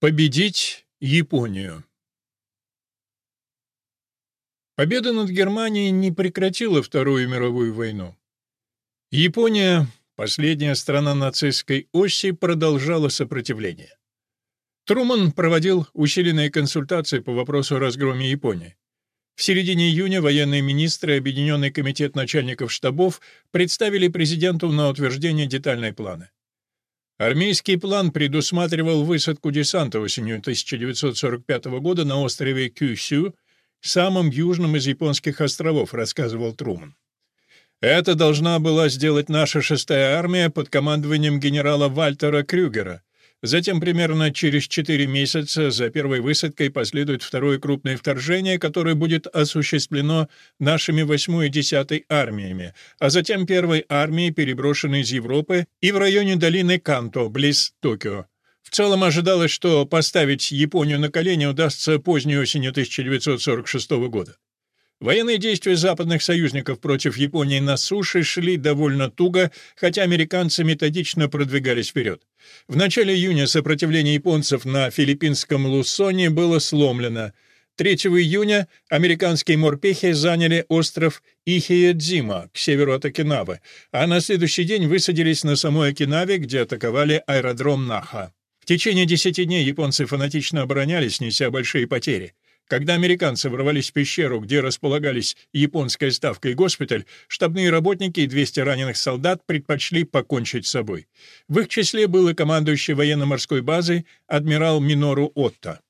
Победить Японию Победа над Германией не прекратила Вторую мировую войну. Япония, последняя страна нацистской оси, продолжала сопротивление. Труман проводил усиленные консультации по вопросу о разгроме Японии. В середине июня военные министры и Объединенный комитет начальников штабов представили президенту на утверждение детальные планы. Армейский план предусматривал высадку десанта осенью 1945 года на острове Кюсю, самом южном из японских островов, рассказывал Труман. Это должна была сделать наша шестая армия под командованием генерала Вальтера Крюгера, Затем примерно через 4 месяца за первой высадкой последует второе крупное вторжение, которое будет осуществлено нашими 8 и 10 армиями, а затем первой армией, переброшенной из Европы и в районе долины Канто, близ Токио. В целом ожидалось, что поставить Японию на колени удастся поздней осенью 1946 года. Военные действия западных союзников против Японии на суше шли довольно туго, хотя американцы методично продвигались вперед. В начале июня сопротивление японцев на филиппинском Лусоне было сломлено. 3 июня американские морпехи заняли остров Ихиэдзима к северу от Окинавы, а на следующий день высадились на самой Окинаве, где атаковали аэродром Наха. В течение 10 дней японцы фанатично оборонялись, неся большие потери. Когда американцы ворвались в пещеру, где располагались японская ставка и госпиталь, штабные работники и 200 раненых солдат предпочли покончить с собой. В их числе был и командующий военно-морской базой адмирал Минору Отто.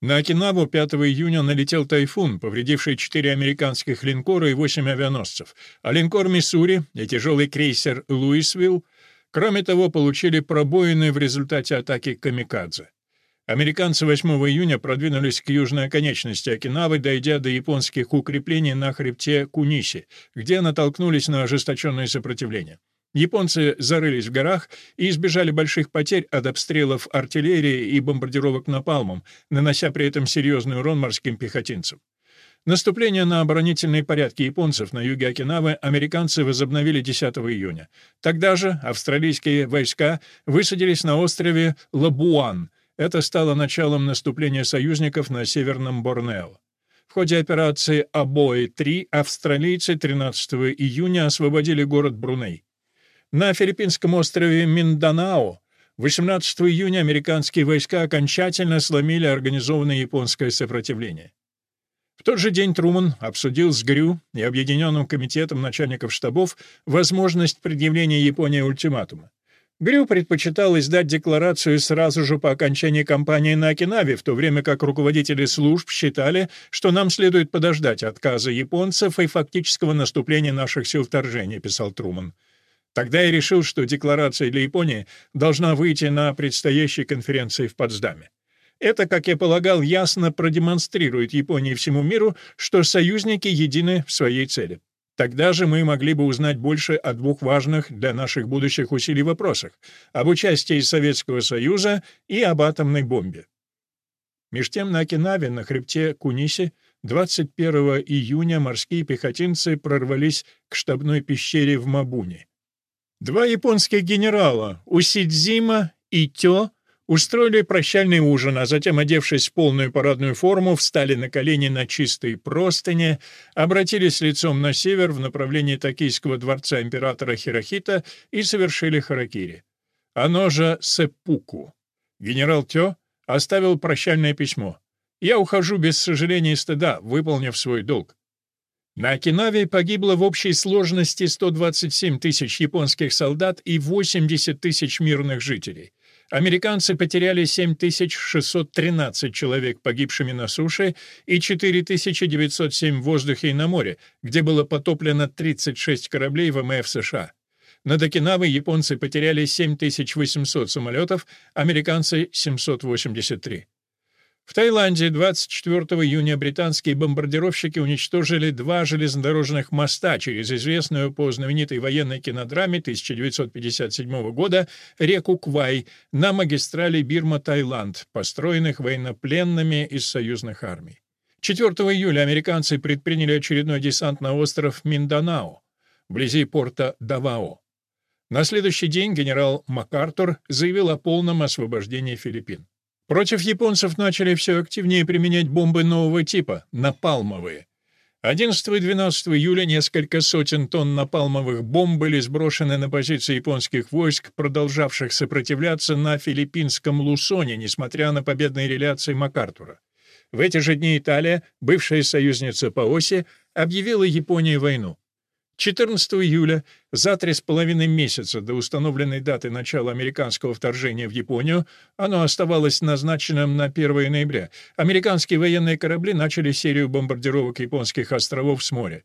На Окинаву 5 июня налетел тайфун, повредивший четыре американских линкора и восемь авианосцев, а линкор «Миссури» и тяжелый крейсер «Луисвилл» кроме того получили пробоины в результате атаки «Камикадзе». Американцы 8 июня продвинулись к южной оконечности Окинавы, дойдя до японских укреплений на хребте Куниси, где натолкнулись на ожесточенное сопротивление. Японцы зарылись в горах и избежали больших потерь от обстрелов артиллерии и бомбардировок напалмом, нанося при этом серьезный урон морским пехотинцам. Наступление на оборонительные порядки японцев на юге Окинавы американцы возобновили 10 июня. Тогда же австралийские войска высадились на острове Лабуан — это стало началом наступления союзников на Северном Борнео. В ходе операции «Обои-3» австралийцы 13 июня освободили город Бруней. На филиппинском острове Минданао 18 июня американские войска окончательно сломили организованное японское сопротивление. В тот же день Труман обсудил с ГРЮ и Объединенным комитетом начальников штабов возможность предъявления Японии ультиматума. Грю предпочитал издать декларацию сразу же по окончании кампании на Окинаве, в то время как руководители служб считали, что нам следует подождать отказа японцев и фактического наступления наших сил вторжения, писал Труман. Тогда я решил, что декларация для Японии должна выйти на предстоящей конференции в Потсдаме. Это, как я полагал, ясно продемонстрирует Японии всему миру, что союзники едины в своей цели. Тогда же мы могли бы узнать больше о двух важных для наших будущих усилий вопросах — об участии Советского Союза и об атомной бомбе. Меж тем на Окинаве, на хребте Куниси, 21 июня морские пехотинцы прорвались к штабной пещере в Мабуне. Два японских генерала, Усидзима и Тё, Устроили прощальный ужин, а затем, одевшись в полную парадную форму, встали на колени на чистые простыни, обратились лицом на север в направлении Токийского дворца императора Хирохита и совершили харакири. Оно же Сеппуку. Генерал Тё оставил прощальное письмо. «Я ухожу без сожаления и стыда, выполнив свой долг. На Окинаве погибло в общей сложности 127 тысяч японских солдат и 80 тысяч мирных жителей. Американцы потеряли 7613 человек погибшими на суше и 4907 в воздухе и на море, где было потоплено 36 кораблей ВМФ США. Над Окинавой японцы потеряли 7800 самолетов, американцы — 783. В Таиланде 24 июня британские бомбардировщики уничтожили два железнодорожных моста через известную по знаменитой военной кинодраме 1957 года реку Квай на магистрали Бирма-Таиланд, построенных военнопленными из союзных армий. 4 июля американцы предприняли очередной десант на остров Минданао, вблизи порта Давао. На следующий день генерал МакАртур заявил о полном освобождении Филиппин. Против японцев начали все активнее применять бомбы нового типа — напалмовые. 11 и 12 июля несколько сотен тонн напалмовых бомб были сброшены на позиции японских войск, продолжавших сопротивляться на филиппинском Лусоне, несмотря на победные реляции МакАртура. В эти же дни Италия, бывшая союзница по оси, объявила Японии войну. 14 июля, за три с половиной месяца до установленной даты начала американского вторжения в Японию, оно оставалось назначенным на 1 ноября, американские военные корабли начали серию бомбардировок японских островов с моря.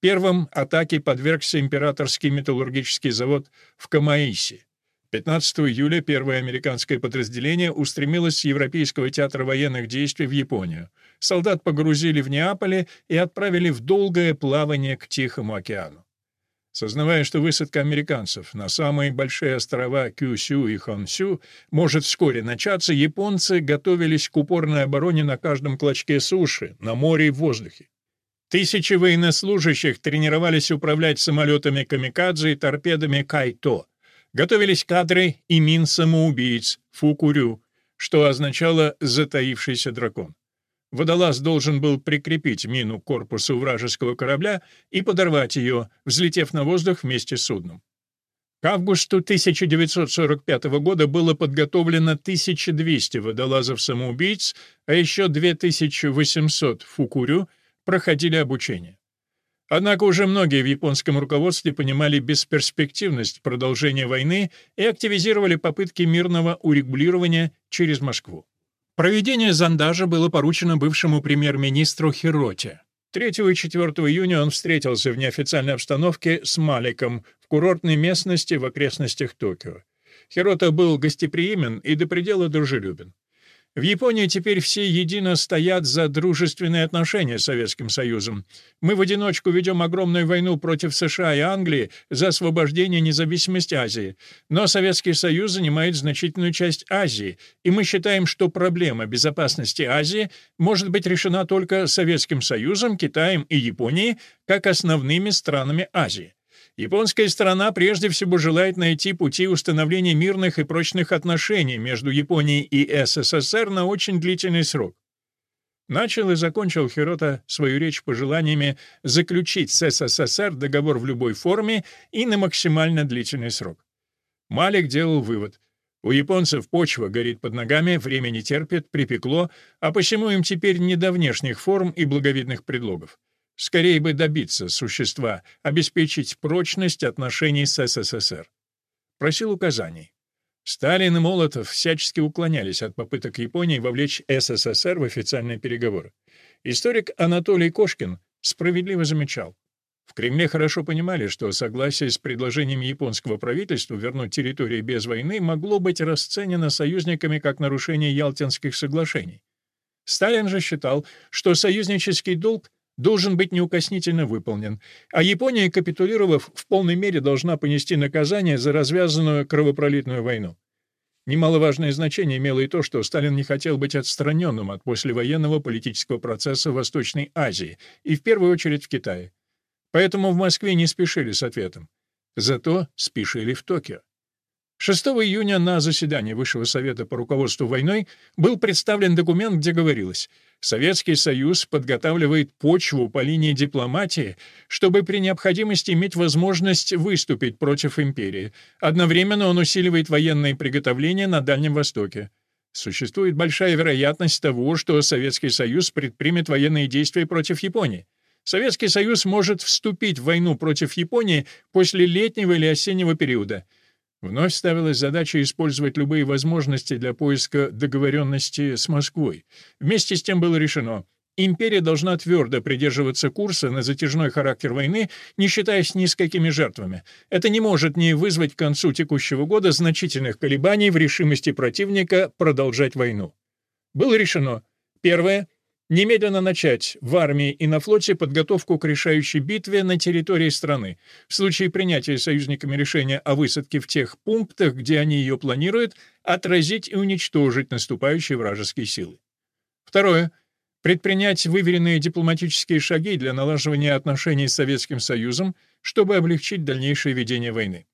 Первым атаке подвергся императорский металлургический завод в Камаиси. 15 июля первое американское подразделение устремилось с Европейского театра военных действий в Японию. Солдат погрузили в Неаполе и отправили в долгое плавание к Тихому океану. Сознавая, что высадка американцев на самые большие острова Кюсю и Хонсю может вскоре начаться, японцы готовились к упорной обороне на каждом клочке суши, на море и в воздухе. Тысячи военнослужащих тренировались управлять самолетами «Камикадзе» и торпедами «Кайто», Готовились кадры и мин самоубийц Фукурю, что означало «затаившийся дракон». Водолаз должен был прикрепить мину к корпусу вражеского корабля и подорвать ее, взлетев на воздух вместе с судном. К августу 1945 года было подготовлено 1200 водолазов-самоубийц, а еще 2800 фукурю проходили обучение. Однако уже многие в японском руководстве понимали бесперспективность продолжения войны и активизировали попытки мирного урегулирования через Москву. Проведение зондажа было поручено бывшему премьер-министру Хироте. 3 и 4 июня он встретился в неофициальной обстановке с Маликом в курортной местности в окрестностях Токио. Хирота был гостеприимен и до предела дружелюбен. В Японии теперь все едино стоят за дружественные отношения с Советским Союзом. Мы в одиночку ведем огромную войну против США и Англии за освобождение независимости Азии. Но Советский Союз занимает значительную часть Азии, и мы считаем, что проблема безопасности Азии может быть решена только Советским Союзом, Китаем и Японией как основными странами Азии. Японская сторона прежде всего желает найти пути установления мирных и прочных отношений между Японией и СССР на очень длительный срок. Начал и закончил Хирота свою речь пожеланиями заключить с СССР договор в любой форме и на максимально длительный срок. Малик делал вывод. У японцев почва горит под ногами, время не терпит, припекло, а посему им теперь не до внешних форм и благовидных предлогов. Скорее бы добиться существа, обеспечить прочность отношений с СССР. Просил указаний. Сталин и Молотов всячески уклонялись от попыток Японии вовлечь СССР в официальные переговоры. Историк Анатолий Кошкин справедливо замечал. В Кремле хорошо понимали, что согласие с предложением японского правительства вернуть территории без войны могло быть расценено союзниками как нарушение Ялтинских соглашений. Сталин же считал, что союзнический долг должен быть неукоснительно выполнен, а Япония, капитулировав, в полной мере должна понести наказание за развязанную кровопролитную войну. Немаловажное значение имело и то, что Сталин не хотел быть отстраненным от послевоенного политического процесса в Восточной Азии и в первую очередь в Китае. Поэтому в Москве не спешили с ответом. Зато спешили в Токио. 6 июня на заседании Высшего совета по руководству войной был представлен документ, где говорилось «Советский Союз подготавливает почву по линии дипломатии, чтобы при необходимости иметь возможность выступить против империи. Одновременно он усиливает военные приготовления на Дальнем Востоке. Существует большая вероятность того, что Советский Союз предпримет военные действия против Японии. Советский Союз может вступить в войну против Японии после летнего или осеннего периода – Вновь ставилась задача использовать любые возможности для поиска договоренности с Москвой. Вместе с тем было решено, империя должна твердо придерживаться курса на затяжной характер войны, не считаясь ни с какими жертвами. Это не может не вызвать к концу текущего года значительных колебаний в решимости противника продолжать войну. Было решено, первое — Немедленно начать в армии и на флоте подготовку к решающей битве на территории страны. В случае принятия союзниками решения о высадке в тех пунктах, где они ее планируют, отразить и уничтожить наступающие вражеские силы. Второе. Предпринять выверенные дипломатические шаги для налаживания отношений с Советским Союзом, чтобы облегчить дальнейшее ведение войны.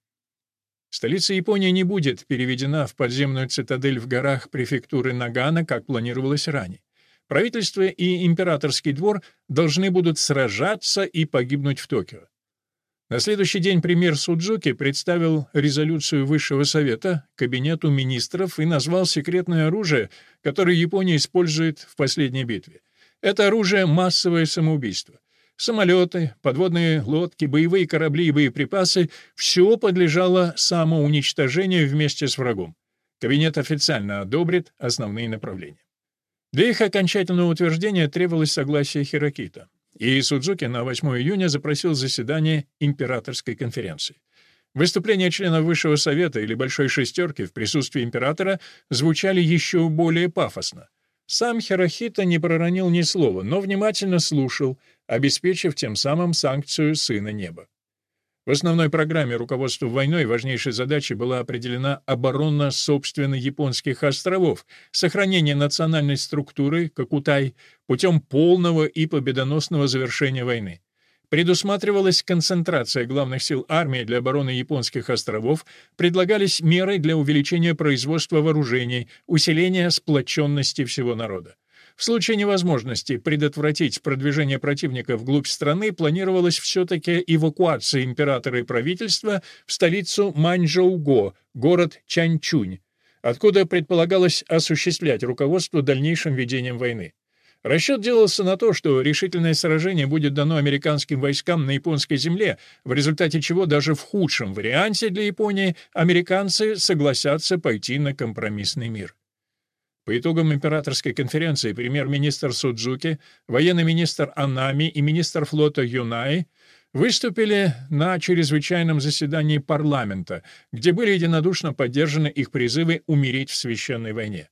Столица Японии не будет переведена в подземную цитадель в горах префектуры Нагана, как планировалось ранее. Правительство и императорский двор должны будут сражаться и погибнуть в Токио. На следующий день премьер Судзуки представил резолюцию Высшего Совета Кабинету министров и назвал секретное оружие, которое Япония использует в последней битве. Это оружие — массовое самоубийство. Самолеты, подводные лодки, боевые корабли и боеприпасы — все подлежало самоуничтожению вместе с врагом. Кабинет официально одобрит основные направления. Для их окончательного утверждения требовалось согласие Хирокита. И Судзуки на 8 июня запросил заседание императорской конференции. Выступления членов Высшего Совета или Большой Шестерки в присутствии императора звучали еще более пафосно. Сам Хирохита не проронил ни слова, но внимательно слушал, обеспечив тем самым санкцию Сына Неба. В основной программе руководства войной важнейшей задачей была определена оборона собственно японских островов, сохранение национальной структуры Кокутай путем полного и победоносного завершения войны. Предусматривалась концентрация главных сил армии для обороны японских островов, предлагались меры для увеличения производства вооружений, усиления сплоченности всего народа. В случае невозможности предотвратить продвижение противника вглубь страны планировалась все-таки эвакуация императора и правительства в столицу Маньчжоуго, город Чанчунь, откуда предполагалось осуществлять руководство дальнейшим ведением войны. Расчет делался на то, что решительное сражение будет дано американским войскам на японской земле, в результате чего даже в худшем варианте для Японии американцы согласятся пойти на компромиссный мир. По итогам императорской конференции премьер-министр Судзуки, военный министр Анами и министр флота Юнай выступили на чрезвычайном заседании парламента, где были единодушно поддержаны их призывы умереть в священной войне.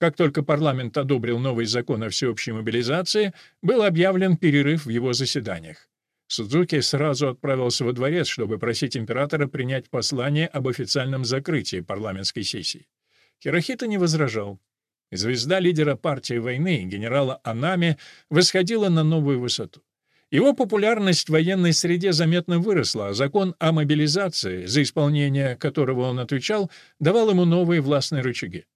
Как только парламент одобрил новый закон о всеобщей мобилизации, был объявлен перерыв в его заседаниях. Судзуки сразу отправился во дворец, чтобы просить императора принять послание об официальном закрытии парламентской сессии. Хирохита не возражал. Звезда лидера партии войны, генерала Анами, восходила на новую высоту. Его популярность в военной среде заметно выросла, а закон о мобилизации, за исполнение которого он отвечал, давал ему новые властные рычаги.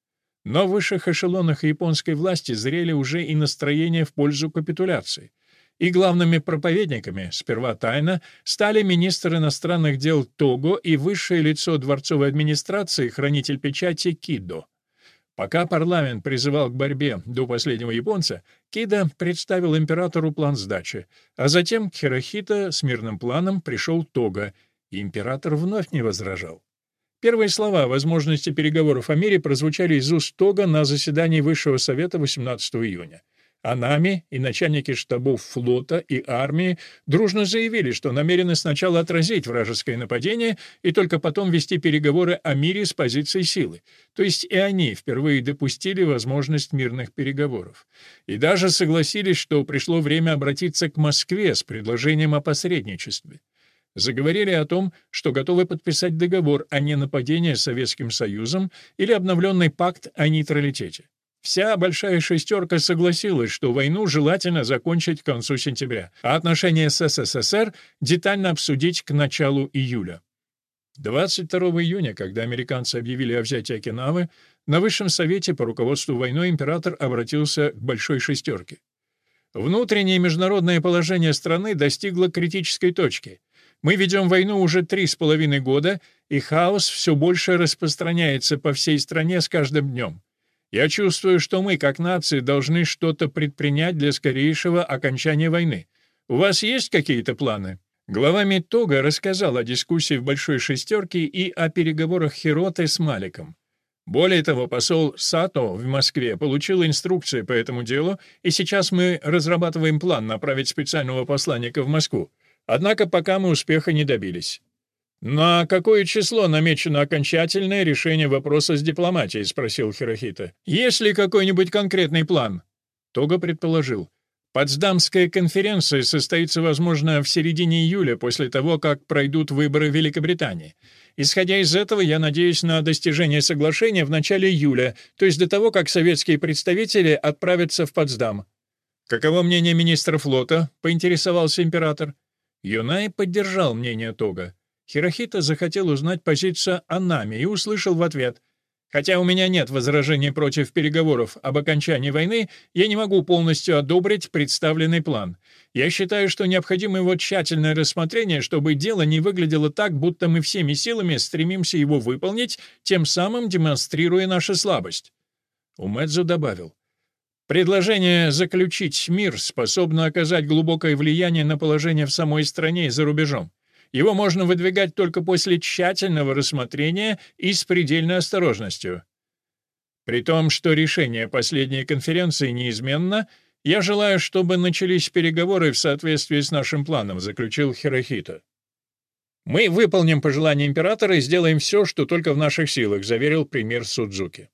Но в высших эшелонах японской власти зрели уже и настроения в пользу капитуляции. И главными проповедниками, сперва тайно, стали министр иностранных дел Того и высшее лицо дворцовой администрации, хранитель печати Кидо. Пока парламент призывал к борьбе до последнего японца, Кида представил императору план сдачи, а затем к Хирохито с мирным планом пришел Тога, и император вновь не возражал. Первые слова о возможности переговоров о мире прозвучали из уст Тога на заседании Высшего Совета 18 июня. А нами и начальники штабов флота и армии дружно заявили, что намерены сначала отразить вражеское нападение и только потом вести переговоры о мире с позиции силы. То есть и они впервые допустили возможность мирных переговоров. И даже согласились, что пришло время обратиться к Москве с предложением о посредничестве заговорили о том, что готовы подписать договор о ненападении Советским Союзом или обновленный пакт о нейтралитете. Вся «большая шестерка» согласилась, что войну желательно закончить к концу сентября, а отношения с СССР детально обсудить к началу июля. 22 июня, когда американцы объявили о взятии Окинавы, на Высшем Совете по руководству войной император обратился к «большой шестерке». Внутреннее международное положение страны достигло критической точки — мы ведем войну уже три с половиной года, и хаос все больше распространяется по всей стране с каждым днем. Я чувствую, что мы, как нации, должны что-то предпринять для скорейшего окончания войны. У вас есть какие-то планы?» Глава Митога рассказал о дискуссии в Большой Шестерке и о переговорах Хироты с Маликом. Более того, посол Сато в Москве получил инструкции по этому делу, и сейчас мы разрабатываем план направить специального посланника в Москву. Однако пока мы успеха не добились. «На какое число намечено окончательное решение вопроса с дипломатией?» — спросил Хирохита. «Есть ли какой-нибудь конкретный план?» Тога предположил. «Потсдамская конференция состоится, возможно, в середине июля, после того, как пройдут выборы в Великобритании. Исходя из этого, я надеюсь на достижение соглашения в начале июля, то есть до того, как советские представители отправятся в Потсдам». «Каково мнение министра флота?» — поинтересовался император. Юнай поддержал мнение Тога. Хирохита захотел узнать позицию Анами и услышал в ответ «Хотя у меня нет возражений против переговоров об окончании войны, я не могу полностью одобрить представленный план. Я считаю, что необходимо его тщательное рассмотрение, чтобы дело не выглядело так, будто мы всеми силами стремимся его выполнить, тем самым демонстрируя нашу слабость». Умэдзу добавил Предложение заключить мир способно оказать глубокое влияние на положение в самой стране и за рубежом. Его можно выдвигать только после тщательного рассмотрения и с предельной осторожностью. При том, что решение последней конференции неизменно, я желаю, чтобы начались переговоры в соответствии с нашим планом, заключил Хирохито. Мы выполним пожелания императора и сделаем все, что только в наших силах, заверил премьер Судзуки.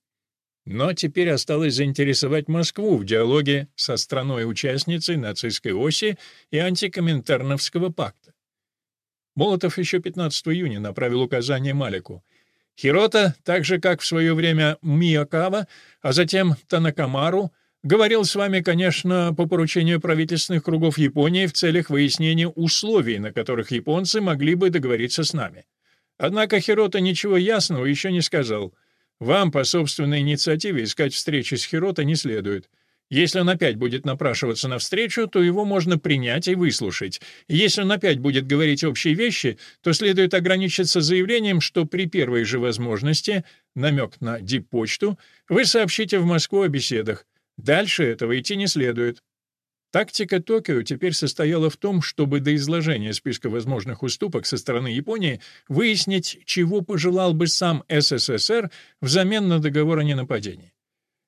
Но теперь осталось заинтересовать Москву в диалоге со страной-участницей нацистской оси и антикоминтерновского пакта. Молотов еще 15 июня направил указание Малику. Хирота, так же как в свое время Миякава, а затем Танакамару, говорил с вами, конечно, по поручению правительственных кругов Японии в целях выяснения условий, на которых японцы могли бы договориться с нами. Однако Хирота ничего ясного еще не сказал. Вам по собственной инициативе искать встречи с Хирота не следует. Если он опять будет напрашиваться на встречу, то его можно принять и выслушать. Если он опять будет говорить общие вещи, то следует ограничиться заявлением, что при первой же возможности, намек на диппочту, вы сообщите в Москву о беседах. Дальше этого идти не следует. Тактика Токио теперь состояла в том, чтобы до изложения списка возможных уступок со стороны Японии выяснить, чего пожелал бы сам СССР взамен на договор о ненападении.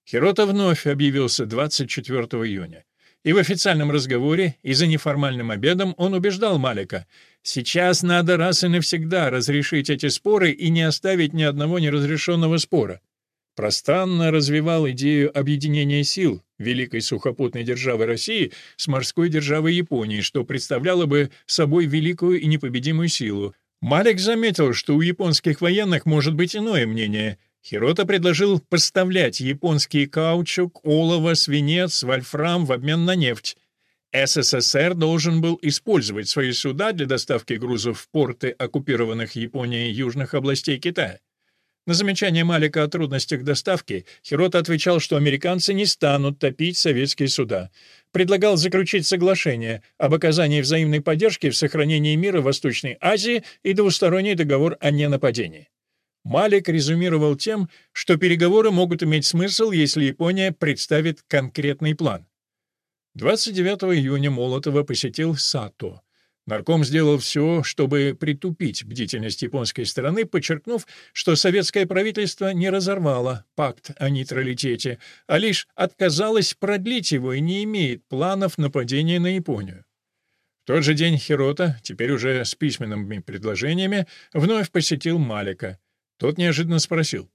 Хирота вновь объявился 24 июня. И в официальном разговоре, и за неформальным обедом он убеждал Малика, «Сейчас надо раз и навсегда разрешить эти споры и не оставить ни одного неразрешенного спора». Пространно развивал идею объединения сил великой сухопутной державы России с морской державой Японии, что представляло бы собой великую и непобедимую силу. Малик заметил, что у японских военных может быть иное мнение — Хирота предложил поставлять японский каучук, олово, свинец, вольфрам в обмен на нефть. СССР должен был использовать свои суда для доставки грузов в порты оккупированных Японией южных областей Китая. На замечание Малика о трудностях доставки Хирота отвечал, что американцы не станут топить советские суда. Предлагал заключить соглашение об оказании взаимной поддержки в сохранении мира в Восточной Азии и двусторонний договор о ненападении. Малик резюмировал тем, что переговоры могут иметь смысл, если Япония представит конкретный план. 29 июня Молотова посетил Сато. Нарком сделал все, чтобы притупить бдительность японской стороны, подчеркнув, что советское правительство не разорвало пакт о нейтралитете, а лишь отказалось продлить его и не имеет планов нападения на Японию. В тот же день Хирота, теперь уже с письменными предложениями, вновь посетил Малика — тот неожиданно спросил,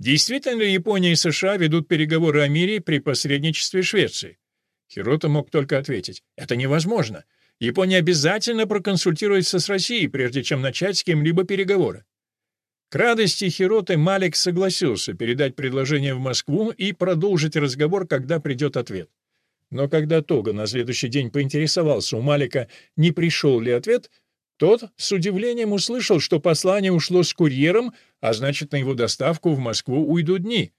действительно ли Япония и США ведут переговоры о мире при посредничестве Швеции? Хирота мог только ответить, это невозможно. Япония обязательно проконсультируется с Россией, прежде чем начать с кем-либо переговоры. К радости Хироты Малик согласился передать предложение в Москву и продолжить разговор, когда придет ответ. Но когда Тога на следующий день поинтересовался у Малика, не пришел ли ответ, тот с удивлением услышал, что послание ушло с курьером, а значит, на его доставку в Москву уйдут дни.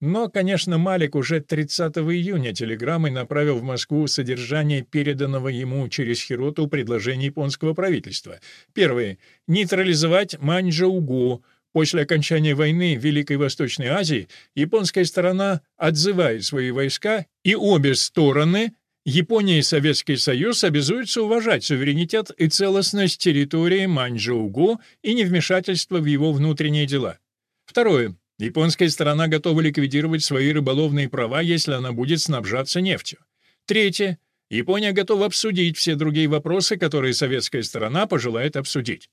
Но, конечно, Малик уже 30 июня телеграммой направил в Москву содержание переданного ему через Хироту предложения японского правительства. Первое — нейтрализовать Маньчжоугу. После окончания войны в Великой Восточной Азии японская сторона отзывает свои войска, и обе стороны Япония и Советский Союз обязуются уважать суверенитет и целостность территории Маньчжоугу и невмешательство в его внутренние дела. Второе. Японская сторона готова ликвидировать свои рыболовные права, если она будет снабжаться нефтью. Третье. Япония готова обсудить все другие вопросы, которые советская сторона пожелает обсудить.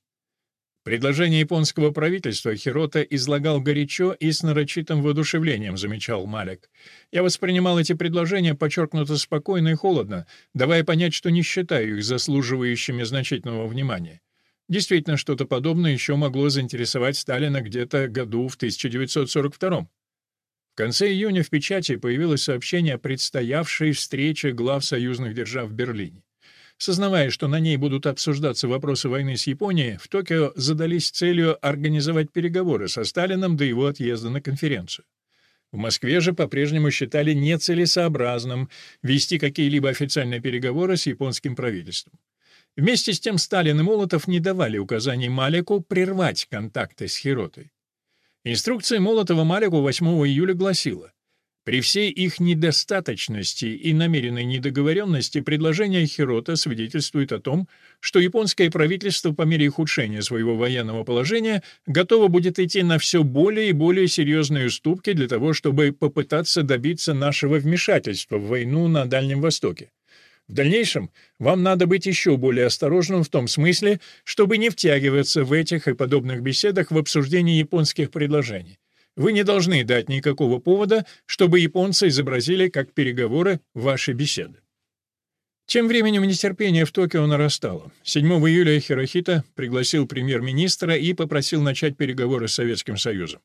Предложение японского правительства Хирота излагал горячо и с нарочитым воодушевлением, замечал Малик. Я воспринимал эти предложения подчеркнуто спокойно и холодно, давая понять, что не считаю их заслуживающими значительного внимания. Действительно, что-то подобное еще могло заинтересовать Сталина где-то году в 1942 В конце июня в печати появилось сообщение о предстоявшей встрече глав союзных держав в Берлине. Сознавая, что на ней будут обсуждаться вопросы войны с Японией, в Токио задались целью организовать переговоры со Сталином до его отъезда на конференцию. В Москве же по-прежнему считали нецелесообразным вести какие-либо официальные переговоры с японским правительством. Вместе с тем Сталин и Молотов не давали указаний Малику прервать контакты с Хиротой. Инструкция Молотова Малику 8 июля гласила при всей их недостаточности и намеренной недоговоренности предложение Хирота свидетельствует о том, что японское правительство по мере ухудшения своего военного положения готово будет идти на все более и более серьезные уступки для того, чтобы попытаться добиться нашего вмешательства в войну на Дальнем Востоке. В дальнейшем вам надо быть еще более осторожным в том смысле, чтобы не втягиваться в этих и подобных беседах в обсуждении японских предложений. Вы не должны дать никакого повода, чтобы японцы изобразили как переговоры ваши беседы. Тем временем нетерпение в Токио нарастало. 7 июля Хирохита пригласил премьер-министра и попросил начать переговоры с Советским Союзом.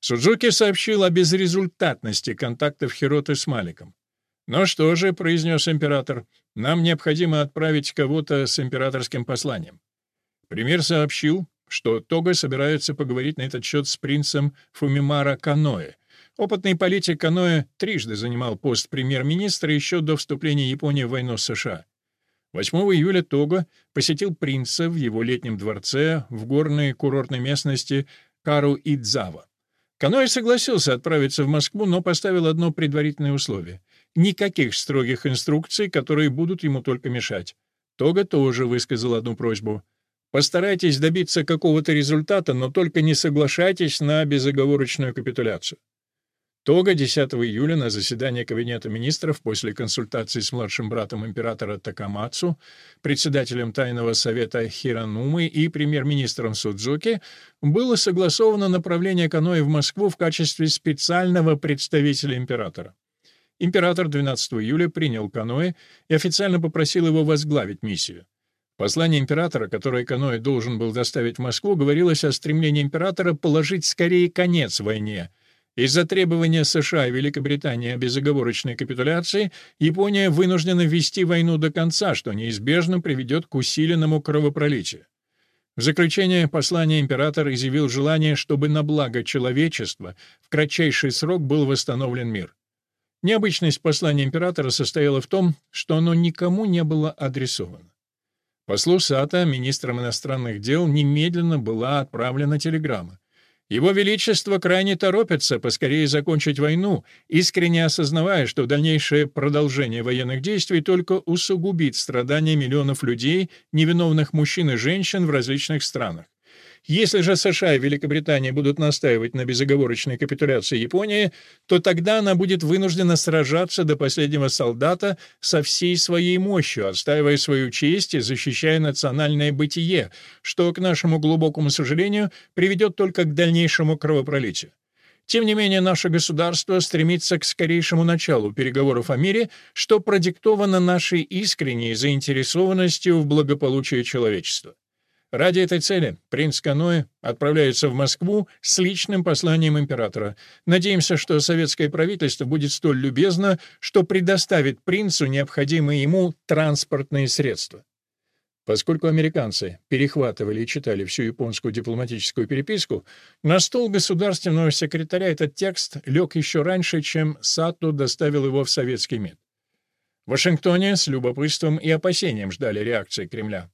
Судзуки сообщил о безрезультатности контактов Хироты с Маликом. «Ну что же», — произнес император, — «нам необходимо отправить кого-то с императорским посланием». Премьер сообщил, что Тога собирается поговорить на этот счет с принцем Фумимара Каноэ. Опытный политик Каноэ трижды занимал пост премьер-министра еще до вступления Японии в войну с США. 8 июля Тога посетил принца в его летнем дворце в горной курортной местности Кару-Идзава. Каноэ согласился отправиться в Москву, но поставил одно предварительное условие — никаких строгих инструкций, которые будут ему только мешать. Тога тоже высказал одну просьбу — Постарайтесь добиться какого-то результата, но только не соглашайтесь на безоговорочную капитуляцию. Тога 10 июля на заседании Кабинета министров после консультации с младшим братом императора Такамацу, председателем Тайного совета Хиранумы и премьер-министром Судзуки было согласовано направление Каноэ в Москву в качестве специального представителя императора. Император 12 июля принял Каноэ и официально попросил его возглавить миссию. Послание императора, которое Каноэ должен был доставить в Москву, говорилось о стремлении императора положить скорее конец войне. Из-за требования США и Великобритании о безоговорочной капитуляции Япония вынуждена вести войну до конца, что неизбежно приведет к усиленному кровопролитию. В заключение послания император изъявил желание, чтобы на благо человечества в кратчайший срок был восстановлен мир. Необычность послания императора состояла в том, что оно никому не было адресовано. Послу Сата, министром иностранных дел, немедленно была отправлена телеграмма. Его Величество крайне торопится поскорее закончить войну, искренне осознавая, что дальнейшее продолжение военных действий только усугубит страдания миллионов людей, невиновных мужчин и женщин в различных странах. Если же США и Великобритания будут настаивать на безоговорочной капитуляции Японии, то тогда она будет вынуждена сражаться до последнего солдата со всей своей мощью, отстаивая свою честь и защищая национальное бытие, что, к нашему глубокому сожалению, приведет только к дальнейшему кровопролитию. Тем не менее, наше государство стремится к скорейшему началу переговоров о мире, что продиктовано нашей искренней заинтересованностью в благополучии человечества. Ради этой цели принц Каноэ отправляется в Москву с личным посланием императора. Надеемся, что советское правительство будет столь любезно, что предоставит принцу необходимые ему транспортные средства. Поскольку американцы перехватывали и читали всю японскую дипломатическую переписку, на стол государственного секретаря этот текст лег еще раньше, чем Сато доставил его в советский МИД. В Вашингтоне с любопытством и опасением ждали реакции Кремля.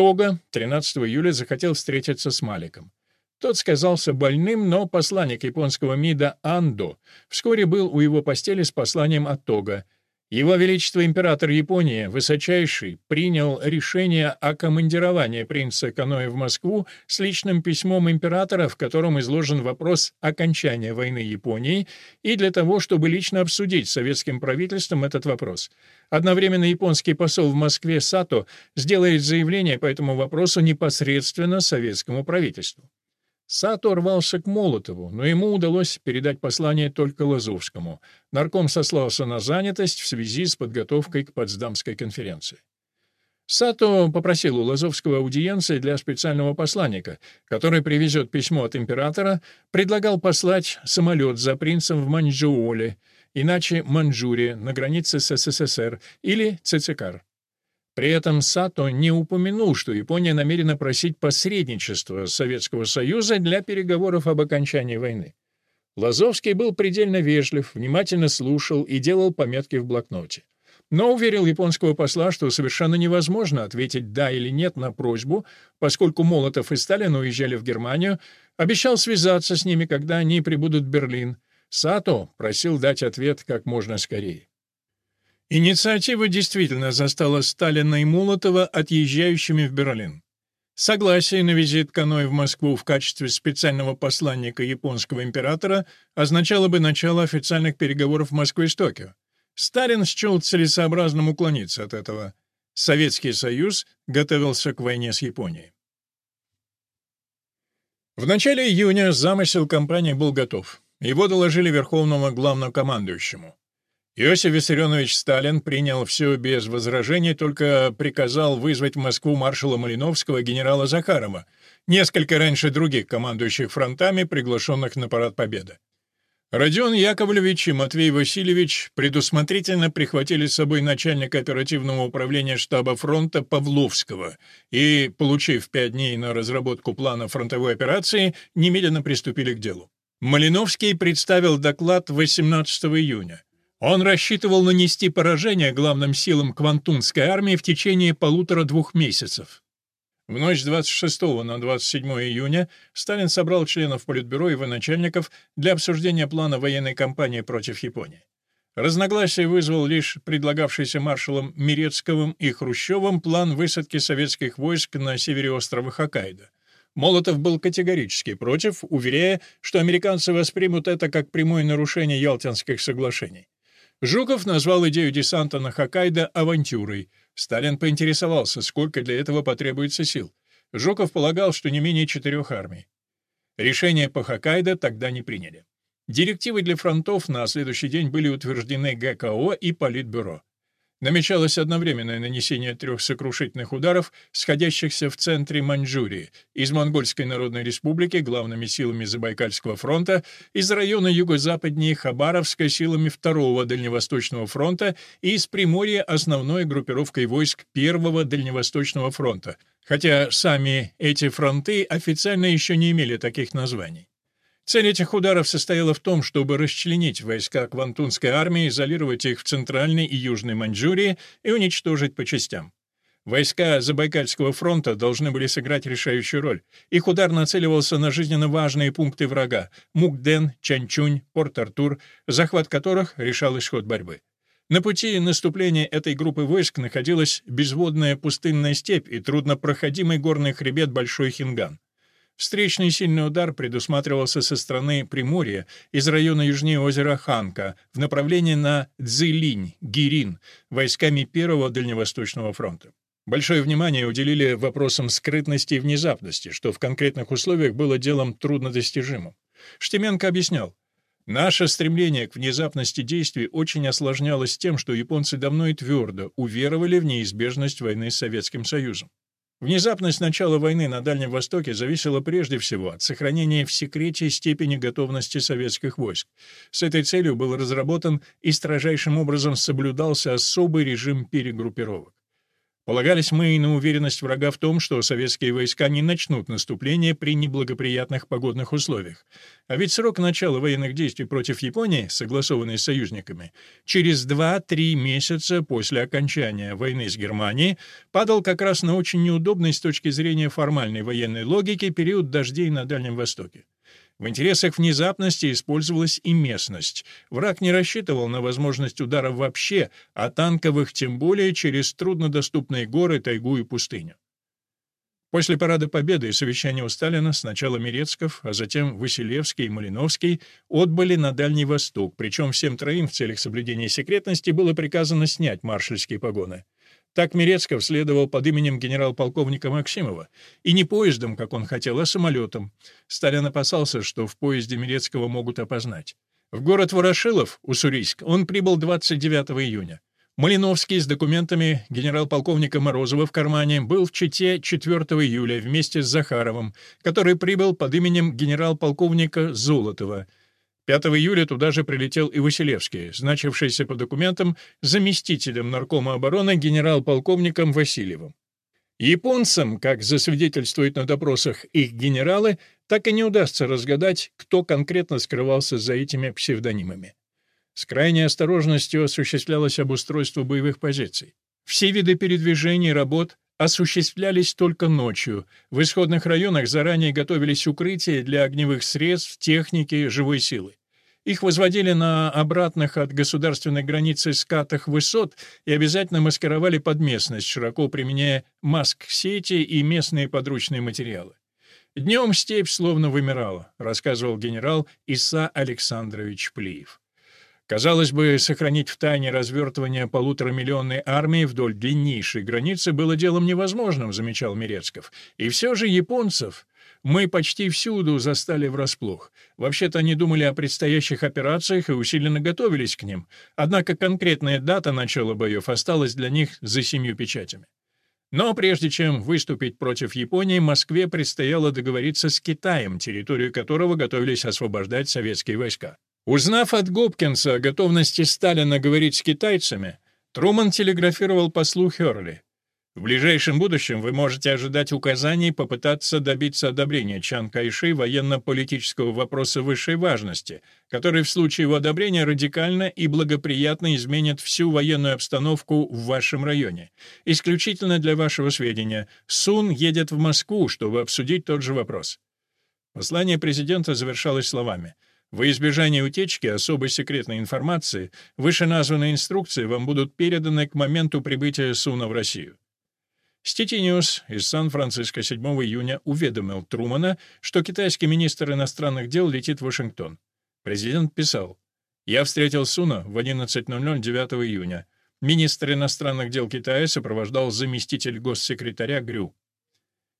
Тога 13 июля захотел встретиться с Маликом. Тот сказался больным, но посланник японского МИДа Андо вскоре был у его постели с посланием от Тога — его Величество император Японии, высочайший, принял решение о командировании принца Каноэ в Москву с личным письмом императора, в котором изложен вопрос окончания войны Японии, и для того, чтобы лично обсудить с советским правительством этот вопрос. Одновременно японский посол в Москве Сато сделает заявление по этому вопросу непосредственно советскому правительству. Сато рвался к Молотову, но ему удалось передать послание только Лазовскому. Нарком сослался на занятость в связи с подготовкой к Потсдамской конференции. Сато попросил у Лазовского аудиенции для специального посланника, который привезет письмо от императора, предлагал послать самолет за принцем в Маньчжоуле, иначе Маньчжурия, на границе с СССР, или Цицикар. При этом Сато не упомянул, что Япония намерена просить посредничества Советского Союза для переговоров об окончании войны. Лазовский был предельно вежлив, внимательно слушал и делал пометки в блокноте. Но уверил японского посла, что совершенно невозможно ответить «да» или «нет» на просьбу, поскольку Молотов и Сталин уезжали в Германию, обещал связаться с ними, когда они прибудут в Берлин. Сато просил дать ответ как можно скорее. Инициатива действительно застала Сталина и Молотова отъезжающими в Берлин. Согласие на визит Каноэ в Москву в качестве специального посланника японского императора означало бы начало официальных переговоров в Москве с Токио. Сталин счел целесообразным уклониться от этого. Советский Союз готовился к войне с Японией. В начале июня замысел кампании был готов. Его доложили Верховному главнокомандующему. Иосиф Виссарионович Сталин принял все без возражений, только приказал вызвать в Москву маршала Малиновского генерала Захарова, несколько раньше других командующих фронтами, приглашенных на парад Победы. Родион Яковлевич и Матвей Васильевич предусмотрительно прихватили с собой начальника оперативного управления штаба фронта Павловского и, получив пять дней на разработку плана фронтовой операции, немедленно приступили к делу. Малиновский представил доклад 18 июня. Он рассчитывал нанести поражение главным силам Квантунской армии в течение полутора-двух месяцев. В ночь с 26 на 27 июня Сталин собрал членов Политбюро и военачальников для обсуждения плана военной кампании против Японии. Разногласие вызвал лишь предлагавшийся маршалом Мирецковым и Хрущевым план высадки советских войск на севере острова Хоккайдо. Молотов был категорически против, уверяя, что американцы воспримут это как прямое нарушение Ялтинских соглашений. Жуков назвал идею десанта на Хоккайдо авантюрой. Сталин поинтересовался, сколько для этого потребуется сил. Жуков полагал, что не менее четырех армий. Решение по Хоккайдо тогда не приняли. Директивы для фронтов на следующий день были утверждены ГКО и Политбюро. Намечалось одновременное нанесение трех сокрушительных ударов, сходящихся в центре Маньчжурии, из Монгольской Народной Республики главными силами Забайкальского фронта, из района юго-западнее Хабаровска силами Второго Дальневосточного фронта и из Приморья основной группировкой войск Первого Дальневосточного фронта, хотя сами эти фронты официально еще не имели таких названий. Цель этих ударов состояла в том, чтобы расчленить войска Квантунской армии, изолировать их в Центральной и Южной Маньчжурии и уничтожить по частям. Войска Забайкальского фронта должны были сыграть решающую роль. Их удар нацеливался на жизненно важные пункты врага — Мукден, Чанчунь, Порт-Артур, захват которых решал исход борьбы. На пути наступления этой группы войск находилась безводная пустынная степь и труднопроходимый горный хребет Большой Хинган. Встречный сильный удар предусматривался со стороны Приморья из района южнее озера Ханка в направлении на Цзилинь, Гирин, войсками Первого Дальневосточного фронта. Большое внимание уделили вопросам скрытности и внезапности, что в конкретных условиях было делом труднодостижимым. Штеменко объяснял, Наше стремление к внезапности действий очень осложнялось тем, что японцы давно и твердо уверовали в неизбежность войны с Советским Союзом. Внезапность начала войны на Дальнем Востоке зависела прежде всего от сохранения в секрете степени готовности советских войск. С этой целью был разработан и строжайшим образом соблюдался особый режим перегруппировок. Полагались мы и на уверенность врага в том, что советские войска не начнут наступление при неблагоприятных погодных условиях. А ведь срок начала военных действий против Японии, согласованный с союзниками, через 2-3 месяца после окончания войны с Германией, падал как раз на очень неудобный с точки зрения формальной военной логики период дождей на Дальнем Востоке. В интересах внезапности использовалась и местность. Враг не рассчитывал на возможность удара вообще, а танковых тем более через труднодоступные горы, тайгу и пустыню. После парада Победы и совещания у Сталина сначала Мерецков, а затем Василевский и Малиновский отбыли на Дальний Восток, причем всем троим в целях соблюдения секретности было приказано снять маршальские погоны. Так Мерецков следовал под именем генерал-полковника Максимова, и не поездом, как он хотел, а самолетом. Сталин опасался, что в поезде Мерецкого могут опознать. В город Ворошилов, Уссурийск, он прибыл 29 июня. Малиновский с документами генерал-полковника Морозова в кармане был в Чите 4 июля вместе с Захаровым, который прибыл под именем генерал-полковника Золотова — 5 июля туда же прилетел и Василевский, значившийся по документам заместителем наркома обороны генерал-полковником Васильевым. Японцам, как засвидетельствуют на допросах их генералы, так и не удастся разгадать, кто конкретно скрывался за этими псевдонимами. С крайней осторожностью осуществлялось обустройство боевых позиций. Все виды передвижений, работ осуществлялись только ночью. В исходных районах заранее готовились укрытия для огневых средств, техники, живой силы. Их возводили на обратных от государственной границы скатах высот и обязательно маскировали под местность, широко применяя маск-сети и местные подручные материалы. «Днем степь словно вымирала», — рассказывал генерал Иса Александрович Плиев. Казалось бы, сохранить в тайне развертывание полуторамиллионной армии вдоль длиннейшей границы было делом невозможным, замечал Мирецков. И все же японцев мы почти всюду застали врасплох. Вообще-то они думали о предстоящих операциях и усиленно готовились к ним. Однако конкретная дата начала боев осталась для них за семью печатями. Но прежде чем выступить против Японии, Москве предстояло договориться с Китаем, территорию которого готовились освобождать советские войска. Узнав от Гопкинса о готовности Сталина говорить с китайцами, Труман телеграфировал послу Херли. В ближайшем будущем вы можете ожидать указаний попытаться добиться одобрения Чан Кайши военно-политического вопроса высшей важности, который в случае его одобрения радикально и благоприятно изменит всю военную обстановку в вашем районе. Исключительно для вашего сведения, Сун едет в Москву, чтобы обсудить тот же вопрос. Послание президента завершалось словами — во избежание утечки особой секретной информации, вышеназванные инструкции вам будут переданы к моменту прибытия Суна в Россию. Стеттиниус из Сан-Франциско 7 июня уведомил Трумана, что китайский министр иностранных дел летит в Вашингтон. Президент писал, «Я встретил Суна в 11.00 9 июня. Министр иностранных дел Китая сопровождал заместитель госсекретаря Грю.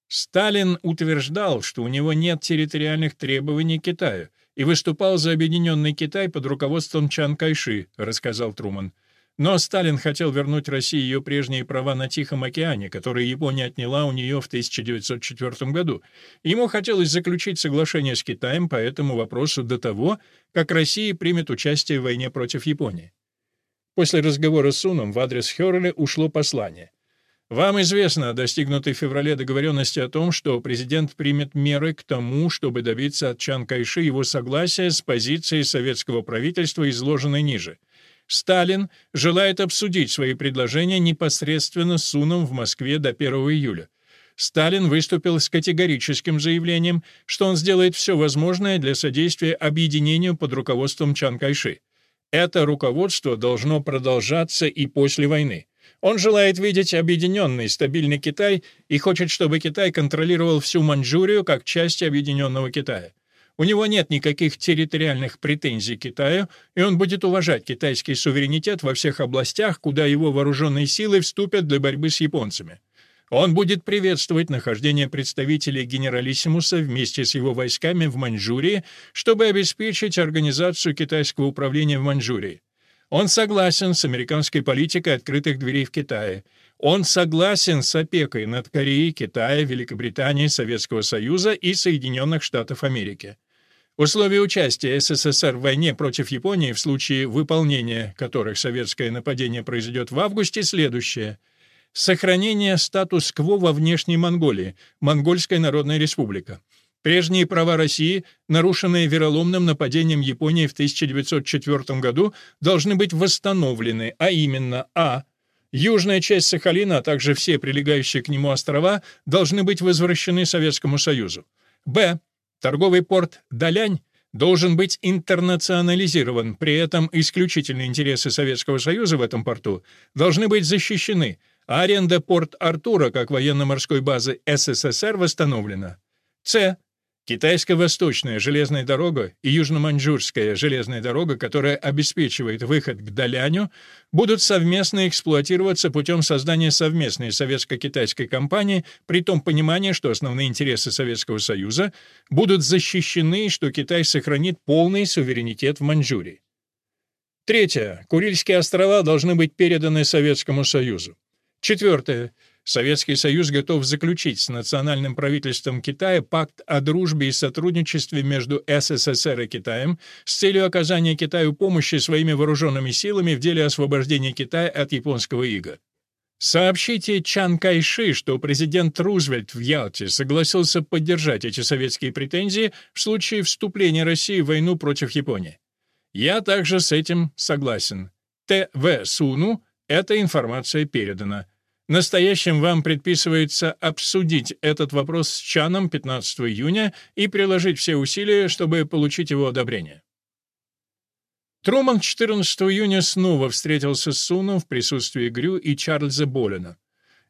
Сталин утверждал, что у него нет территориальных требований к Китаю и выступал за объединенный Китай под руководством Чан Кайши, рассказал Труман. Но Сталин хотел вернуть России ее прежние права на Тихом океане, которые Япония отняла у нее в 1904 году. Ему хотелось заключить соглашение с Китаем по этому вопросу до того, как Россия примет участие в войне против Японии. После разговора с Суном в адрес Хёрреля ушло послание — вам известно о достигнутой в феврале договоренности о том, что президент примет меры к тому, чтобы добиться от Чан Кайши его согласия с позицией советского правительства, изложенной ниже. Сталин желает обсудить свои предложения непосредственно с Суном в Москве до 1 июля. Сталин выступил с категорическим заявлением, что он сделает все возможное для содействия объединению под руководством Чан Кайши. Это руководство должно продолжаться и после войны. Он желает видеть объединенный стабильный Китай и хочет, чтобы Китай контролировал всю Маньчжурию как часть объединенного Китая. У него нет никаких территориальных претензий к Китаю, и он будет уважать китайский суверенитет во всех областях, куда его вооруженные силы вступят для борьбы с японцами. Он будет приветствовать нахождение представителей генералиссимуса вместе с его войсками в Маньчжурии, чтобы обеспечить организацию китайского управления в Маньчжурии. Он согласен с американской политикой открытых дверей в Китае. Он согласен с опекой над Кореей, Китаем, Великобританией, Советского Союза и Соединенных Штатов Америки. Условия участия СССР в войне против Японии в случае выполнения которых советское нападение произойдет в августе следующее. Сохранение статус-кво во внешней Монголии, Монгольская Народная Республика. Прежние права России, нарушенные вероломным нападением Японии в 1904 году, должны быть восстановлены, а именно а. Южная часть Сахалина, а также все прилегающие к нему острова должны быть возвращены Советскому Союзу. б. Торговый порт Далянь должен быть интернационализирован, при этом исключительные интересы Советского Союза в этом порту должны быть защищены, а аренда порт Артура как военно-морской базы СССР восстановлена. С. Китайская восточная железная дорога и Южно-Маньчжурская железная дорога, которая обеспечивает выход к Даляню, будут совместно эксплуатироваться путем создания совместной советско-китайской компании, при том понимании, что основные интересы Советского Союза будут защищены и что Китай сохранит полный суверенитет в Маньчжурии. Третье. Курильские острова должны быть переданы Советскому Союзу. Четвертое. Советский Союз готов заключить с национальным правительством Китая пакт о дружбе и сотрудничестве между СССР и Китаем с целью оказания Китаю помощи своими вооруженными силами в деле освобождения Китая от японского ига. Сообщите Чан Кайши, что президент Рузвельт в Ялте согласился поддержать эти советские претензии в случае вступления России в войну против Японии. Я также с этим согласен. Т.В. Суну эта информация передана. Настоящим вам предписывается обсудить этот вопрос с Чаном 15 июня и приложить все усилия, чтобы получить его одобрение. Труман 14 июня снова встретился с Суном в присутствии Грю и Чарльза Болина.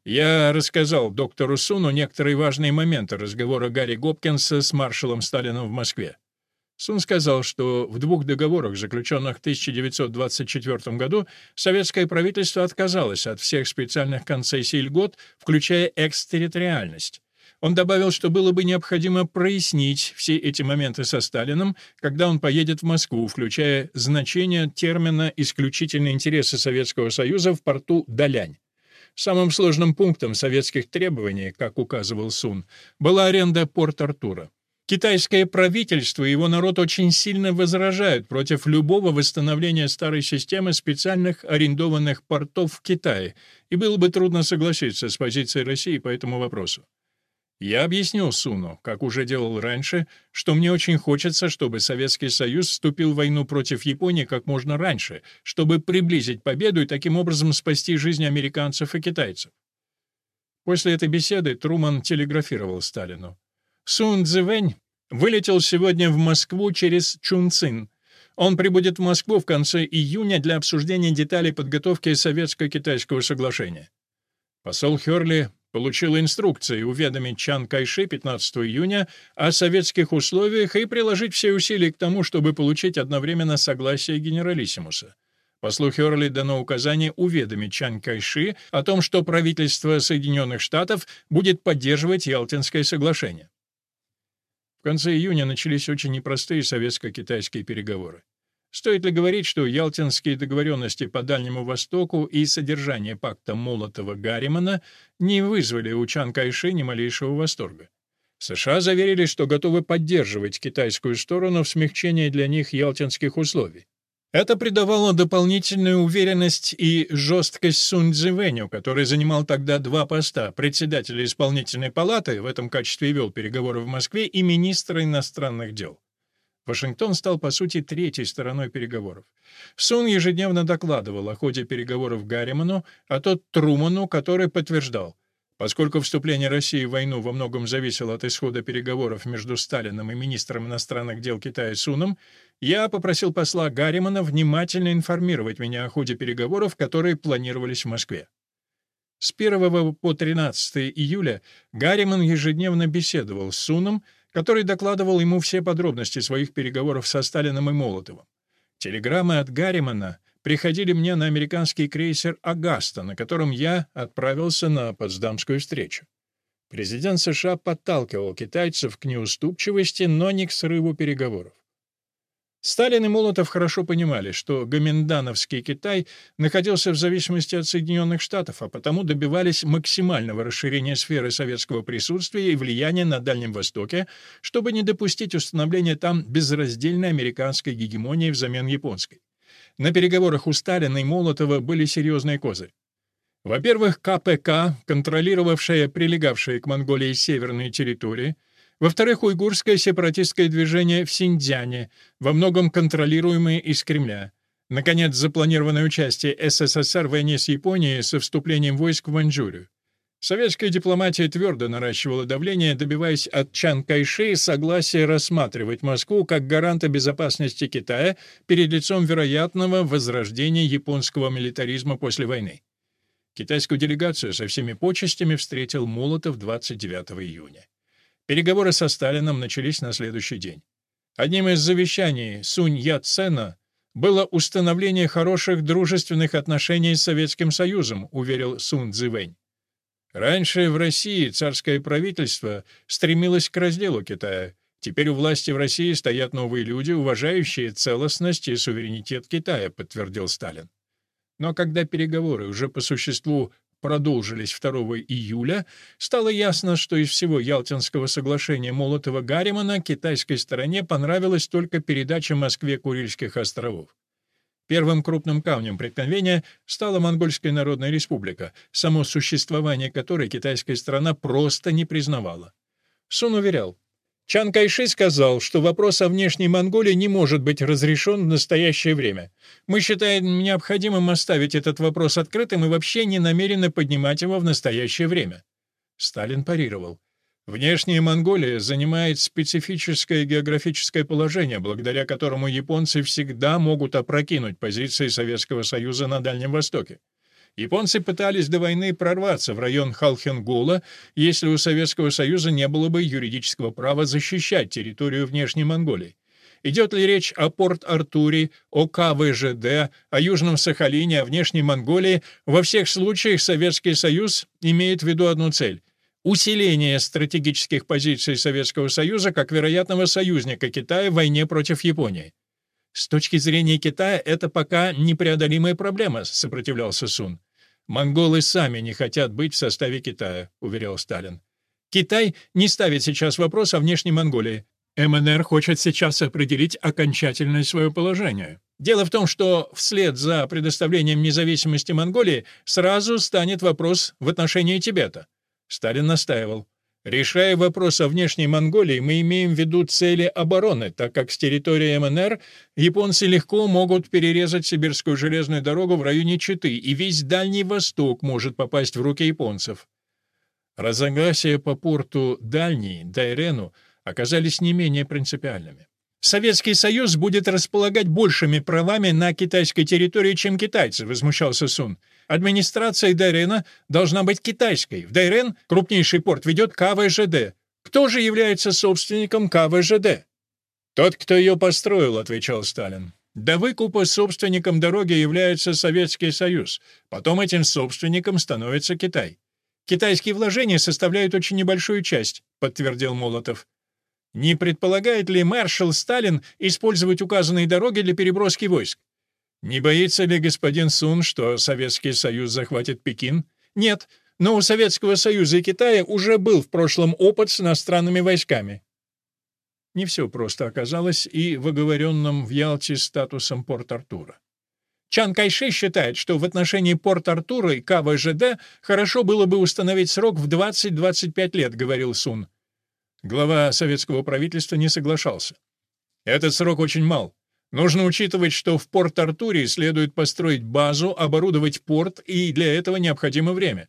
Я рассказал доктору Суну некоторые важные моменты разговора Гарри Гопкинса с маршалом Сталином в Москве. Сун сказал, что в двух договорах, заключенных в 1924 году, советское правительство отказалось от всех специальных концессий и льгот, включая экстерриториальность. Он добавил, что было бы необходимо прояснить все эти моменты со Сталиным, когда он поедет в Москву, включая значение термина «исключительные интересы Советского Союза» в порту Далянь. Самым сложным пунктом советских требований, как указывал Сун, была аренда Порт-Артура. Китайское правительство и его народ очень сильно возражают против любого восстановления старой системы специальных арендованных портов в Китае, и было бы трудно согласиться с позицией России по этому вопросу. Я объяснил Суну, как уже делал раньше, что мне очень хочется, чтобы Советский Союз вступил в войну против Японии как можно раньше, чтобы приблизить победу и таким образом спасти жизни американцев и китайцев. После этой беседы Труман телеграфировал Сталину. Сун Цзэвэнь вылетел сегодня в Москву через Чунцин. Он прибудет в Москву в конце июня для обсуждения деталей подготовки советско-китайского соглашения. Посол Хёрли получил инструкции уведомить Чан Кайши 15 июня о советских условиях и приложить все усилия к тому, чтобы получить одновременно согласие генералиссимуса. Послу Хёрли дано указание уведомить Чан Кайши о том, что правительство Соединенных Штатов будет поддерживать Ялтинское соглашение. В конце июня начались очень непростые советско-китайские переговоры. Стоит ли говорить, что ялтинские договоренности по Дальнему Востоку и содержание пакта Молотова-Гарримана не вызвали у Чан Кайши ни малейшего восторга? США заверили, что готовы поддерживать китайскую сторону в смягчении для них ялтинских условий. Это придавало дополнительную уверенность и жесткость Сунь Цзивэню, который занимал тогда два поста — председателя исполнительной палаты, в этом качестве вел переговоры в Москве, и министра иностранных дел. Вашингтон стал, по сути, третьей стороной переговоров. Сун ежедневно докладывал о ходе переговоров Гарриману, а тот Труману, который подтверждал. Поскольку вступление России в войну во многом зависело от исхода переговоров между Сталиным и министром иностранных дел Китая Суном, я попросил посла Гарримана внимательно информировать меня о ходе переговоров, которые планировались в Москве. С 1 по 13 июля Гарриман ежедневно беседовал с Суном, который докладывал ему все подробности своих переговоров со Сталиным и Молотовым. Телеграммы от Гарримана приходили мне на американский крейсер «Агаста», на котором я отправился на Потсдамскую встречу. Президент США подталкивал китайцев к неуступчивости, но не к срыву переговоров. Сталин и Молотов хорошо понимали, что Гоминдановский Китай находился в зависимости от Соединенных Штатов, а потому добивались максимального расширения сферы советского присутствия и влияния на Дальнем Востоке, чтобы не допустить установления там безраздельной американской гегемонии взамен японской. На переговорах у Сталина и Молотова были серьезные козыри. Во-первых, КПК, контролировавшая прилегавшие к Монголии северные территории, во-вторых, уйгурское сепаратистское движение в Синьцзяне, во многом контролируемое из Кремля. Наконец, запланированное участие СССР в войне с Японией со вступлением войск в Маньчжурию. Советская дипломатия твердо наращивала давление, добиваясь от Чан Кайши согласия рассматривать Москву как гаранта безопасности Китая перед лицом вероятного возрождения японского милитаризма после войны. Китайскую делегацию со всеми почестями встретил Молотов 29 июня. Переговоры со Сталином начались на следующий день. Одним из завещаний Сунь Яцена было установление хороших дружественных отношений с Советским Союзом, уверил Сун Цзивэнь. Раньше в России царское правительство стремилось к разделу Китая. Теперь у власти в России стоят новые люди, уважающие целостность и суверенитет Китая, подтвердил Сталин. Но когда переговоры уже по существу продолжились 2 июля, стало ясно, что из всего Ялтинского соглашения Молотова-Гарримана китайской стороне понравилась только передача Москве Курильских островов. Первым крупным камнем преткновения стала Монгольская Народная Республика, само существование которой китайская страна просто не признавала. Сун уверял, Чан Кайши сказал, что вопрос о внешней Монголии не может быть разрешен в настоящее время. Мы считаем необходимым оставить этот вопрос открытым и вообще не намерены поднимать его в настоящее время. Сталин парировал. Внешняя Монголия занимает специфическое географическое положение, благодаря которому японцы всегда могут опрокинуть позиции Советского Союза на Дальнем Востоке. Японцы пытались до войны прорваться в район Халхенгула, если у Советского Союза не было бы юридического права защищать территорию внешней Монголии. Идет ли речь о Порт-Артуре, о КВЖД, о Южном Сахалине, о внешней Монголии, во всех случаях Советский Союз имеет в виду одну цель — усиление стратегических позиций Советского Союза как вероятного союзника Китая в войне против Японии. С точки зрения Китая это пока непреодолимая проблема, сопротивлялся Сун. Монголы сами не хотят быть в составе Китая, уверял Сталин. Китай не ставит сейчас вопрос о внешней Монголии. МНР хочет сейчас определить окончательное свое положение. Дело в том, что вслед за предоставлением независимости Монголии сразу станет вопрос в отношении Тибета. Сталин настаивал. Решая вопрос о внешней Монголии, мы имеем в виду цели обороны, так как с территории МНР японцы легко могут перерезать сибирскую железную дорогу в районе Читы, и весь Дальний Восток может попасть в руки японцев. Разогласия по порту Дальний, Дайрену, оказались не менее принципиальными. Советский Союз будет располагать большими правами на китайской территории, чем китайцы, возмущался Сун. Администрация Дайрена должна быть китайской. В Дайрен, крупнейший порт, ведет КВЖД. Кто же является собственником КВЖД? Тот, кто ее построил, отвечал Сталин. До выкупа собственником дороги является Советский Союз. Потом этим собственником становится Китай. Китайские вложения составляют очень небольшую часть, подтвердил Молотов. Не предполагает ли маршал Сталин использовать указанные дороги для переброски войск? Не боится ли господин Сун, что Советский Союз захватит Пекин? Нет, но у Советского Союза и Китая уже был в прошлом опыт с иностранными войсками. Не все просто оказалось и в оговоренном в Ялте статусом Порт-Артура. Чан Кайши считает, что в отношении Порт-Артура и КВЖД хорошо было бы установить срок в 20-25 лет, говорил Сун. Глава советского правительства не соглашался. Этот срок очень мал. Нужно учитывать, что в Порт-Артуре следует построить базу, оборудовать порт, и для этого необходимо время.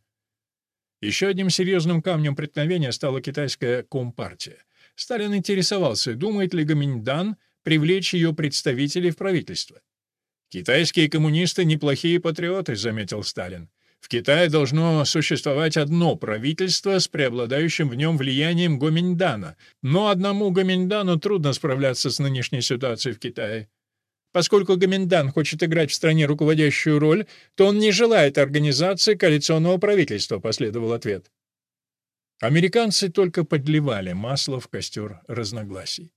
Еще одним серьезным камнем преткновения стала китайская Компартия. Сталин интересовался, думает ли Гоминьдан привлечь ее представителей в правительство. «Китайские коммунисты — неплохие патриоты», — заметил Сталин. В Китае должно существовать одно правительство с преобладающим в нем влиянием Гоминьдана, но одному Гоминьдану трудно справляться с нынешней ситуацией в Китае. Поскольку Гоминдан хочет играть в стране руководящую роль, то он не желает организации коалиционного правительства, последовал ответ. Американцы только подливали масло в костер разногласий.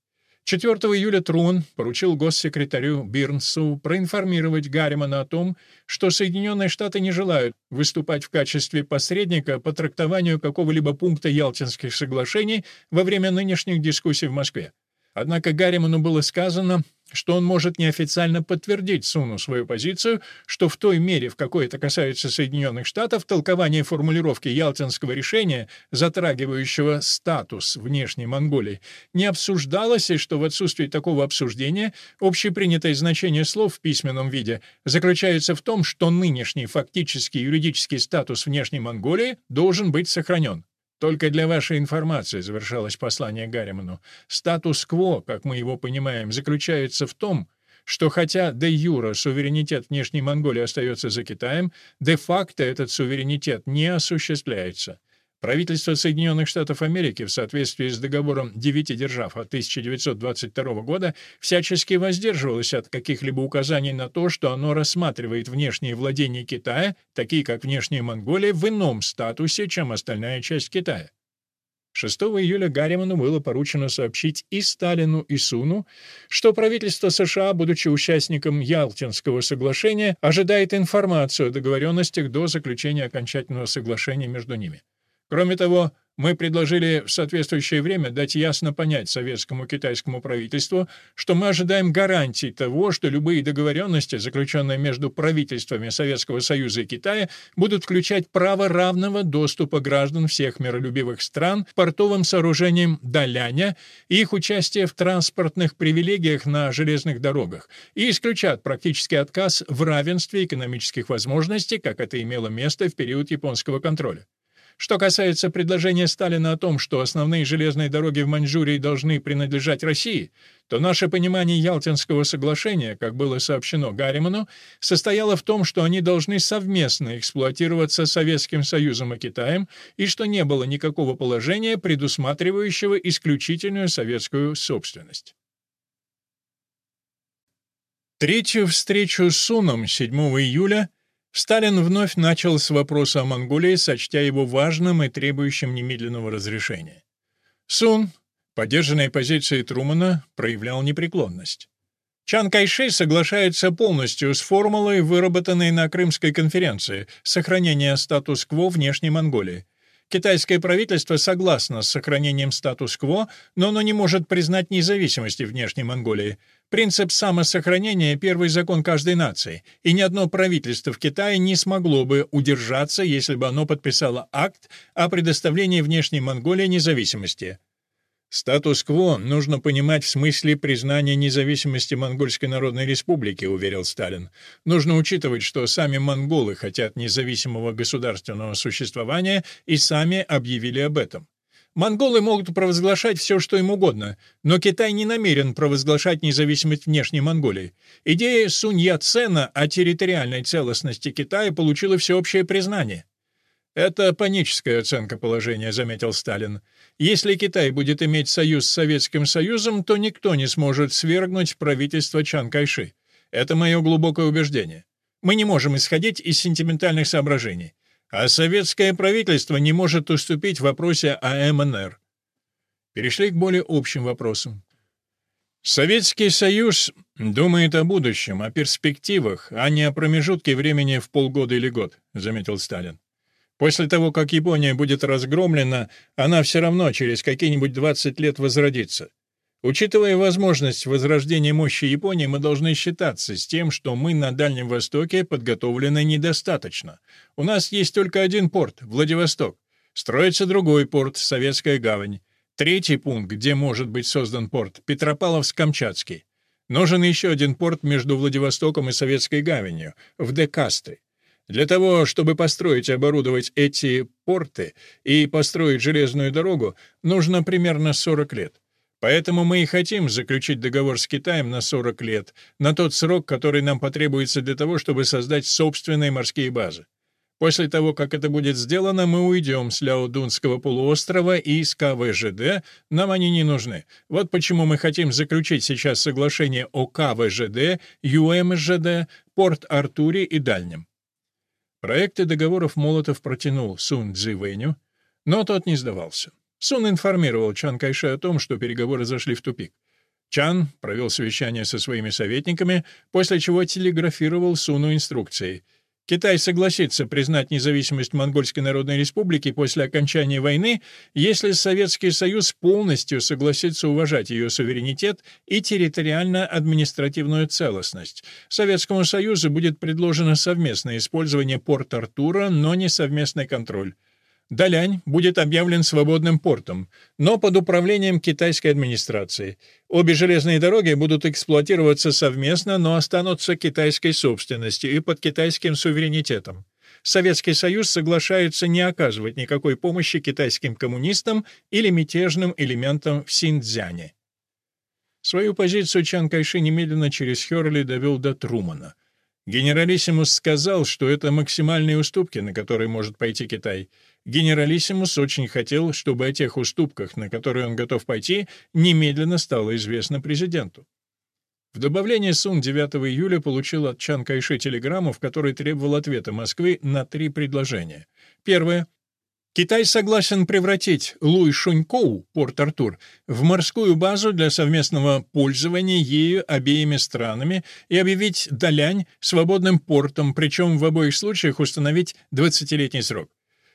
4 июля Трун поручил госсекретарю Бирнсу проинформировать Гарримана о том, что Соединенные Штаты не желают выступать в качестве посредника по трактованию какого-либо пункта Ялтинских соглашений во время нынешних дискуссий в Москве. Однако Гарриману было сказано, что он может неофициально подтвердить Суну свою позицию, что в той мере, в какой это касается Соединенных Штатов, толкование формулировки Ялтинского решения, затрагивающего статус внешней Монголии, не обсуждалось, и что в отсутствии такого обсуждения общепринятое значение слов в письменном виде заключается в том, что нынешний фактический юридический статус внешней Монголии должен быть сохранен. Только для вашей информации завершалось послание Гарриману. Статус-кво, как мы его понимаем, заключается в том, что хотя де юра суверенитет внешней Монголии остается за Китаем, де-факто этот суверенитет не осуществляется. Правительство Соединенных Штатов Америки в соответствии с договором девяти держав от 1922 года всячески воздерживалось от каких-либо указаний на то, что оно рассматривает внешние владения Китая, такие как внешняя Монголия, в ином статусе, чем остальная часть Китая. 6 июля Гарриману было поручено сообщить и Сталину, и Суну, что правительство США, будучи участником Ялтинского соглашения, ожидает информацию о договоренностях до заключения окончательного соглашения между ними. Кроме того, мы предложили в соответствующее время дать ясно понять советскому китайскому правительству, что мы ожидаем гарантий того, что любые договоренности, заключенные между правительствами Советского Союза и Китая, будут включать право равного доступа граждан всех миролюбивых стран к портовым сооружениям Даляня и их участие в транспортных привилегиях на железных дорогах и исключат практический отказ в равенстве экономических возможностей, как это имело место в период японского контроля. Что касается предложения Сталина о том, что основные железные дороги в Маньчжурии должны принадлежать России, то наше понимание Ялтинского соглашения, как было сообщено Гарриману, состояло в том, что они должны совместно эксплуатироваться Советским Союзом и Китаем, и что не было никакого положения, предусматривающего исключительную советскую собственность. Третью встречу с Суном 7 июля Сталин вновь начал с вопроса о Монголии, сочтя его важным и требующим немедленного разрешения. Сун, поддержанной позицией Трумана, проявлял непреклонность. Чан Кайши соглашается полностью с формулой, выработанной на Крымской конференции, сохранения статус-кво внешней Монголии. Китайское правительство согласно с сохранением статус-кво, но оно не может признать независимости внешней Монголии. Принцип самосохранения — первый закон каждой нации, и ни одно правительство в Китае не смогло бы удержаться, если бы оно подписало акт о предоставлении внешней Монголии независимости. «Статус-кво нужно понимать в смысле признания независимости Монгольской Народной Республики», — уверил Сталин. «Нужно учитывать, что сами монголы хотят независимого государственного существования и сами объявили об этом. Монголы могут провозглашать все, что им угодно, но Китай не намерен провозглашать независимость внешней Монголии. Идея Сунь Яцена о территориальной целостности Китая получила всеобщее признание. «Это паническая оценка положения», — заметил Сталин. «Если Китай будет иметь союз с Советским Союзом, то никто не сможет свергнуть правительство Чан Кайши. Это мое глубокое убеждение. Мы не можем исходить из сентиментальных соображений а советское правительство не может уступить в вопросе о МНР. Перешли к более общим вопросам. Советский Союз думает о будущем, о перспективах, а не о промежутке времени в полгода или год, заметил Сталин. После того, как Япония будет разгромлена, она все равно через какие-нибудь 20 лет возродится. Учитывая возможность возрождения мощи Японии, мы должны считаться с тем, что мы на Дальнем Востоке подготовлены недостаточно. У нас есть только один порт — Владивосток. Строится другой порт — Советская гавань. Третий пункт, где может быть создан порт — Петропавловск-Камчатский. Нужен еще один порт между Владивостоком и Советской гаванью, в Декасты. Для того, чтобы построить и оборудовать эти порты и построить железную дорогу, нужно примерно 40 лет. Поэтому мы и хотим заключить договор с Китаем на 40 лет, на тот срок, который нам потребуется для того, чтобы создать собственные морские базы. После того, как это будет сделано, мы уйдем с Ляодунского полуострова и из КВЖД, нам они не нужны. Вот почему мы хотим заключить сейчас соглашение о КВЖД, ЮМЖД, Порт-Артуре и Дальнем. Проекты договоров Молотов протянул Сун Цзивэню, но тот не сдавался. Сун информировал Чан Кайше о том, что переговоры зашли в тупик. Чан провел совещание со своими советниками, после чего телеграфировал Суну инструкции. Китай согласится признать независимость Монгольской Народной Республики после окончания войны, если Советский Союз полностью согласится уважать ее суверенитет и территориально-административную целостность. Советскому Союзу будет предложено совместное использование Порт-Артура, но не совместный контроль. Далянь будет объявлен свободным портом, но под управлением китайской администрации. Обе железные дороги будут эксплуатироваться совместно, но останутся китайской собственностью и под китайским суверенитетом. Советский Союз соглашается не оказывать никакой помощи китайским коммунистам или мятежным элементам в Синьцзяне. Свою позицию Чан Кайши немедленно через Хёрли довел до Трумана. Генералиссимус сказал, что это максимальные уступки, на которые может пойти Китай — Генералиссимус очень хотел, чтобы о тех уступках, на которые он готов пойти, немедленно стало известно президенту. В добавление Сун 9 июля получил от Чан Кайши телеграмму, в которой требовал ответа Москвы на три предложения. Первое. Китай согласен превратить Луй-Шунькоу, Порт-Артур, в морскую базу для совместного пользования ею обеими странами и объявить Далянь свободным портом, причем в обоих случаях установить 20-летний срок.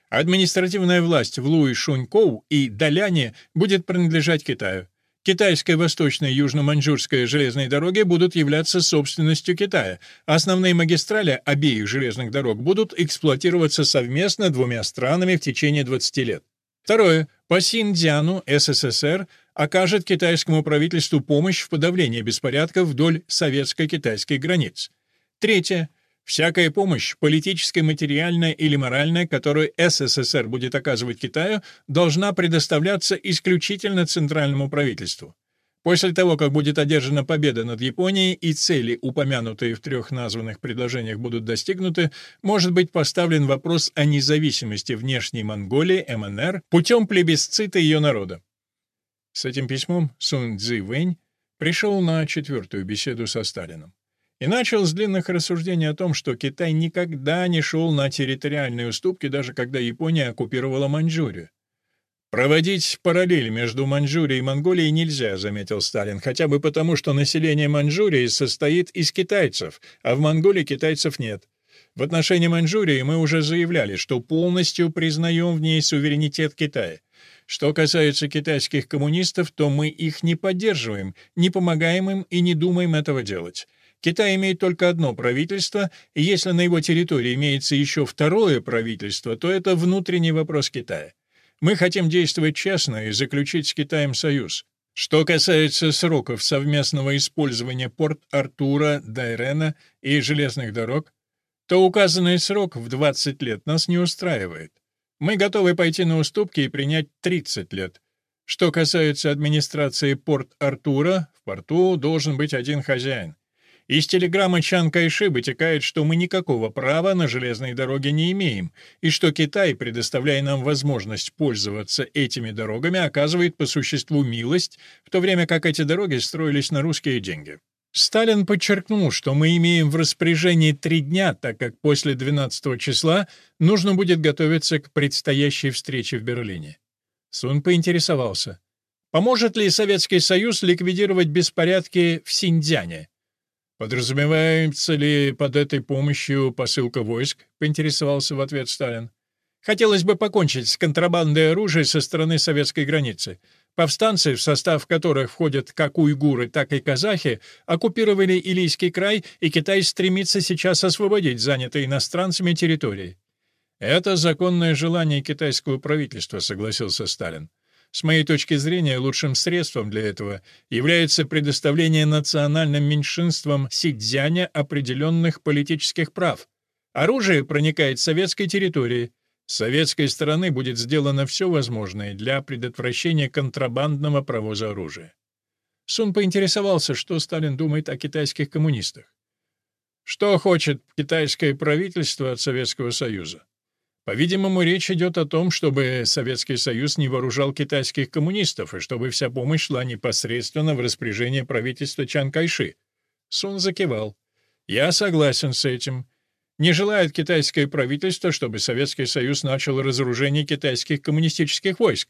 Административная власть в Луи-Шунькоу и Даляне будет принадлежать Китаю. Китайская восточная и южно-маньчжурская железные дороги будут являться собственностью Китая. Основные магистрали обеих железных дорог будут эксплуатироваться совместно двумя странами в течение 20 лет. Второе. По Синьцзяну СССР окажет китайскому правительству помощь в подавлении беспорядков вдоль советско-китайских границ. Третье. Всякая помощь, политическая, материальная или моральная, которую СССР будет оказывать Китаю, должна предоставляться исключительно центральному правительству. После того, как будет одержана победа над Японией и цели, упомянутые в трех названных предложениях, будут достигнуты, может быть поставлен вопрос о независимости внешней Монголии, МНР, путем плебисцита ее народа. С этим письмом Сун Цзи Вэнь пришел на четвертую беседу со Сталином и начал с длинных рассуждений о том, что Китай никогда не шел на территориальные уступки, даже когда Япония оккупировала Маньчжурию. «Проводить параллель между Маньчжурией и Монголией нельзя», — заметил Сталин, «хотя бы потому, что население Маньчжурии состоит из китайцев, а в Монголии китайцев нет. В отношении Маньчжурии мы уже заявляли, что полностью признаем в ней суверенитет Китая. Что касается китайских коммунистов, то мы их не поддерживаем, не помогаем им и не думаем этого делать. Китай имеет только одно правительство, и если на его территории имеется еще второе правительство, то это внутренний вопрос Китая. Мы хотим действовать честно и заключить с Китаем союз. Что касается сроков совместного использования Порт-Артура, Дайрена и железных дорог, то указанный срок в 20 лет нас не устраивает. Мы готовы пойти на уступки и принять 30 лет. Что касается администрации Порт-Артура, в порту должен быть один хозяин. Из телеграммы Чан Кайши вытекает, что мы никакого права на железные дороги не имеем, и что Китай, предоставляя нам возможность пользоваться этими дорогами, оказывает по существу милость, в то время как эти дороги строились на русские деньги. Сталин подчеркнул, что мы имеем в распоряжении три дня, так как после 12 числа нужно будет готовиться к предстоящей встрече в Берлине. Сун поинтересовался, поможет ли Советский Союз ликвидировать беспорядки в Синьцзяне. «Подразумевается ли под этой помощью посылка войск?» — поинтересовался в ответ Сталин. «Хотелось бы покончить с контрабандой оружия со стороны советской границы. Повстанцы, в состав которых входят как уйгуры, так и казахи, оккупировали Илийский край, и Китай стремится сейчас освободить занятые иностранцами территории». «Это законное желание китайского правительства», — согласился Сталин. С моей точки зрения, лучшим средством для этого является предоставление национальным меньшинствам Сидзяня определенных политических прав. Оружие проникает с советской территории. С советской стороны будет сделано все возможное для предотвращения контрабандного провоза оружия. Сун поинтересовался, что Сталин думает о китайских коммунистах. Что хочет китайское правительство от Советского Союза? По-видимому, речь идет о том, чтобы Советский Союз не вооружал китайских коммунистов и чтобы вся помощь шла непосредственно в распоряжение правительства Чан Кайши. Сун закивал. «Я согласен с этим. Не желает китайское правительство, чтобы Советский Союз начал разоружение китайских коммунистических войск.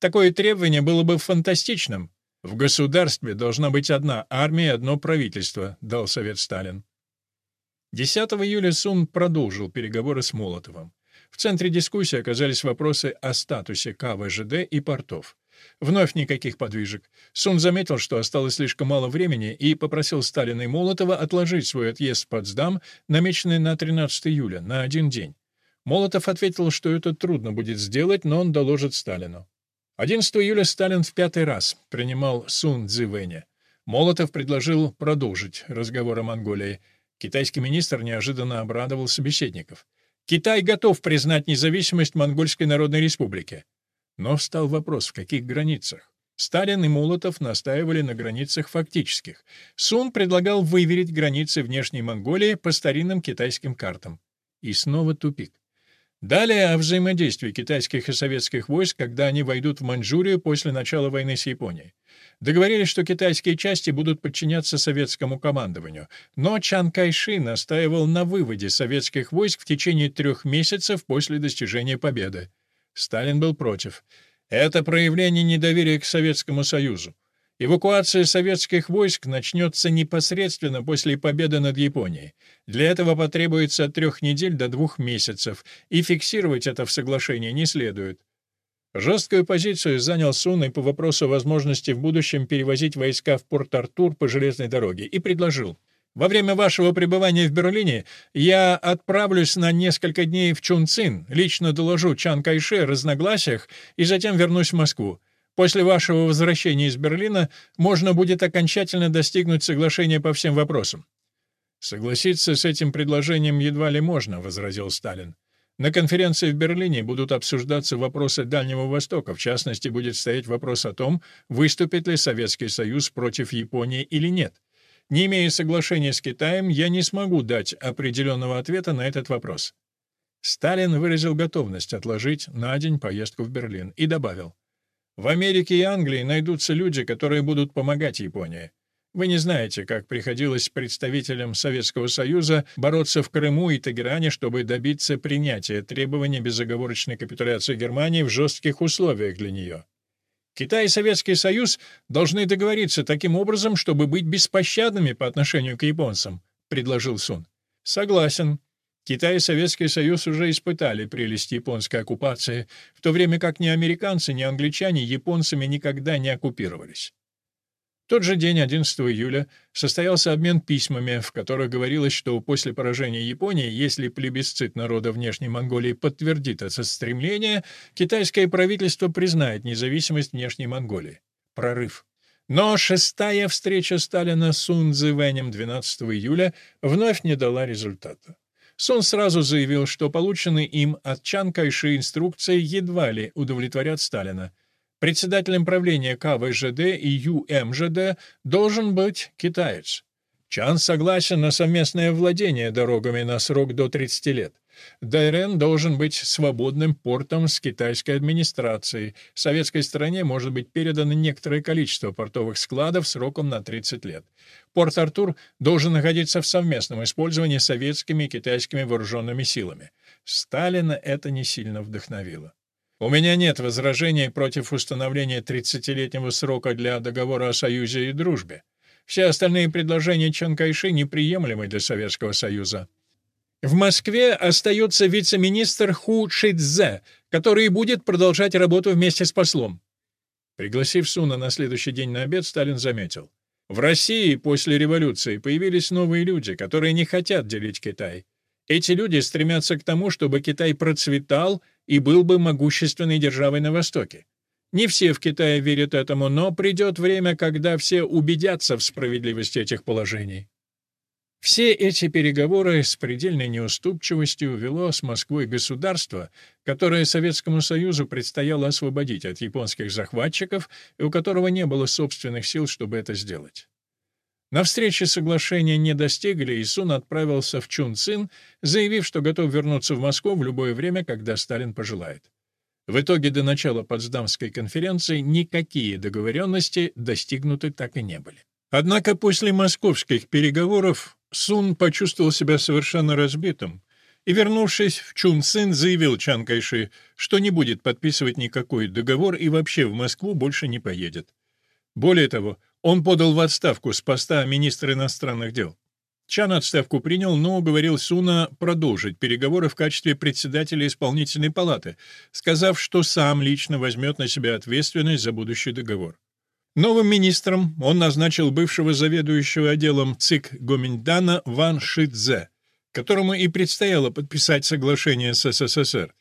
Такое требование было бы фантастичным. В государстве должна быть одна армия и одно правительство», — дал совет Сталин. 10 июля Сун продолжил переговоры с Молотовым. В центре дискуссии оказались вопросы о статусе КВЖД и портов. Вновь никаких подвижек. Сун заметил, что осталось слишком мало времени, и попросил Сталина и Молотова отложить свой отъезд в Потсдам, намеченный на 13 июля, на один день. Молотов ответил, что это трудно будет сделать, но он доложит Сталину. 11 июля Сталин в пятый раз принимал Сун Цзивэня. Молотов предложил продолжить разговор о Монголии. Китайский министр неожиданно обрадовал собеседников. Китай готов признать независимость Монгольской Народной Республики. Но встал вопрос, в каких границах. Сталин и Молотов настаивали на границах фактических. Сун предлагал выверить границы внешней Монголии по старинным китайским картам. И снова тупик. Далее о взаимодействии китайских и советских войск, когда они войдут в Маньчжурию после начала войны с Японией. Договорились, что китайские части будут подчиняться советскому командованию, но Чан Кайши настаивал на выводе советских войск в течение трех месяцев после достижения победы. Сталин был против. Это проявление недоверия к Советскому Союзу. Эвакуация советских войск начнется непосредственно после победы над Японией. Для этого потребуется от трех недель до двух месяцев, и фиксировать это в соглашении не следует. Жесткую позицию занял Сун и по вопросу возможности в будущем перевозить войска в Порт-Артур по железной дороге и предложил. Во время вашего пребывания в Берлине я отправлюсь на несколько дней в Чунцин, лично доложу Чан Кайше разногласиях и затем вернусь в Москву. После вашего возвращения из Берлина можно будет окончательно достигнуть соглашения по всем вопросам. Согласиться с этим предложением едва ли можно, возразил Сталин. На конференции в Берлине будут обсуждаться вопросы Дальнего Востока, в частности, будет стоять вопрос о том, выступит ли Советский Союз против Японии или нет. Не имея соглашения с Китаем, я не смогу дать определенного ответа на этот вопрос. Сталин выразил готовность отложить на день поездку в Берлин и добавил, в Америке и Англии найдутся люди, которые будут помогать Японии. Вы не знаете, как приходилось представителям Советского Союза бороться в Крыму и Тегеране, чтобы добиться принятия требования безоговорочной капитуляции Германии в жестких условиях для нее. Китай и Советский Союз должны договориться таким образом, чтобы быть беспощадными по отношению к японцам, предложил Сун. Согласен, Китай и Советский Союз уже испытали прелесть японской оккупации, в то время как ни американцы, ни англичане японцами никогда не оккупировались. В тот же день, 11 июля, состоялся обмен письмами, в которых говорилось, что после поражения Японии, если плебисцит народа внешней Монголии подтвердит это стремление, китайское правительство признает независимость внешней Монголии. Прорыв. Но шестая встреча Сталина с Сун Цзэвэнем 12 июля вновь не дала результата. Сон сразу заявил, что полученные им от Чан Кайши инструкции едва ли удовлетворят Сталина. Председателем правления КВЖД и ЮМЖД должен быть китаец. Чан согласен на совместное владение дорогами на срок до 30 лет. Дайрен должен быть свободным портом с китайской администрацией. Советской стороне может быть передано некоторое количество портовых складов сроком на 30 лет. Порт-Артур должен находиться в совместном использовании советскими и китайскими вооруженными силами. Сталина это не сильно вдохновило. У меня нет возражений против установления 30-летнего срока для договора о союзе и дружбе. Все остальные предложения Чан Кайши неприемлемы для Советского Союза. В Москве остается вице-министр Ху Шидзе, который будет продолжать работу вместе с послом. Пригласив Суна на следующий день на обед, Сталин заметил. В России после революции появились новые люди, которые не хотят делить Китай. Эти люди стремятся к тому, чтобы Китай процветал и был бы могущественной державой на Востоке. Не все в Китае верят этому, но придет время, когда все убедятся в справедливости этих положений. Все эти переговоры с предельной неуступчивостью вело с Москвой государство, которое Советскому Союзу предстояло освободить от японских захватчиков и у которого не было собственных сил, чтобы это сделать. На встрече соглашения не достигли, и Сун отправился в Чунцин, заявив, что готов вернуться в Москву в любое время, когда Сталин пожелает. В итоге до начала Потсдамской конференции никакие договоренности достигнуты так и не были. Однако после московских переговоров Сун почувствовал себя совершенно разбитым и, вернувшись в Чунцин, заявил Чан Кайши, что не будет подписывать никакой договор и вообще в Москву больше не поедет. Более того, он подал в отставку с поста министра иностранных дел. Чан отставку принял, но уговорил Суна продолжить переговоры в качестве председателя исполнительной палаты, сказав, что сам лично возьмет на себя ответственность за будущий договор. Новым министром он назначил бывшего заведующего отделом ЦИК Гоминдана Ван Шидзе, которому и предстояло подписать соглашение с СССР.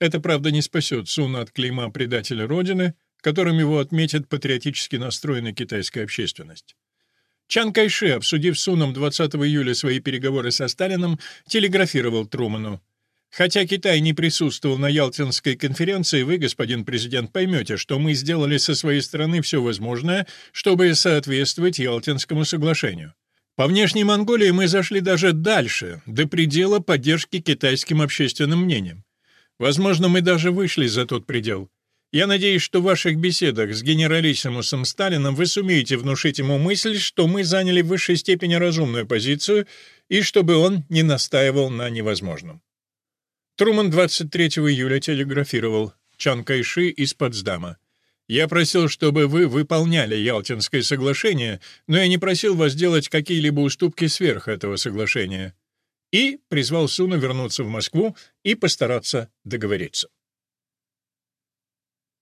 Это, правда, не спасет Суна от клейма предателя Родины, которым его отметит патриотически настроенная китайская общественность. Чан Кайши, обсудив с Суном 20 июля свои переговоры со Сталином, телеграфировал Труману. Хотя Китай не присутствовал на Ялтинской конференции, вы, господин президент, поймете, что мы сделали со своей стороны все возможное, чтобы соответствовать Ялтинскому соглашению. По внешней Монголии мы зашли даже дальше, до предела поддержки китайским общественным мнением. Возможно, мы даже вышли за тот предел. Я надеюсь, что в ваших беседах с генералиссимусом Сталином вы сумеете внушить ему мысль, что мы заняли в высшей степени разумную позицию и чтобы он не настаивал на невозможном. Труман 23 июля телеграфировал. Чан Кайши из Потсдама. «Я просил, чтобы вы выполняли Ялтинское соглашение, но я не просил вас делать какие-либо уступки сверх этого соглашения». И призвал Суна вернуться в Москву и постараться договориться.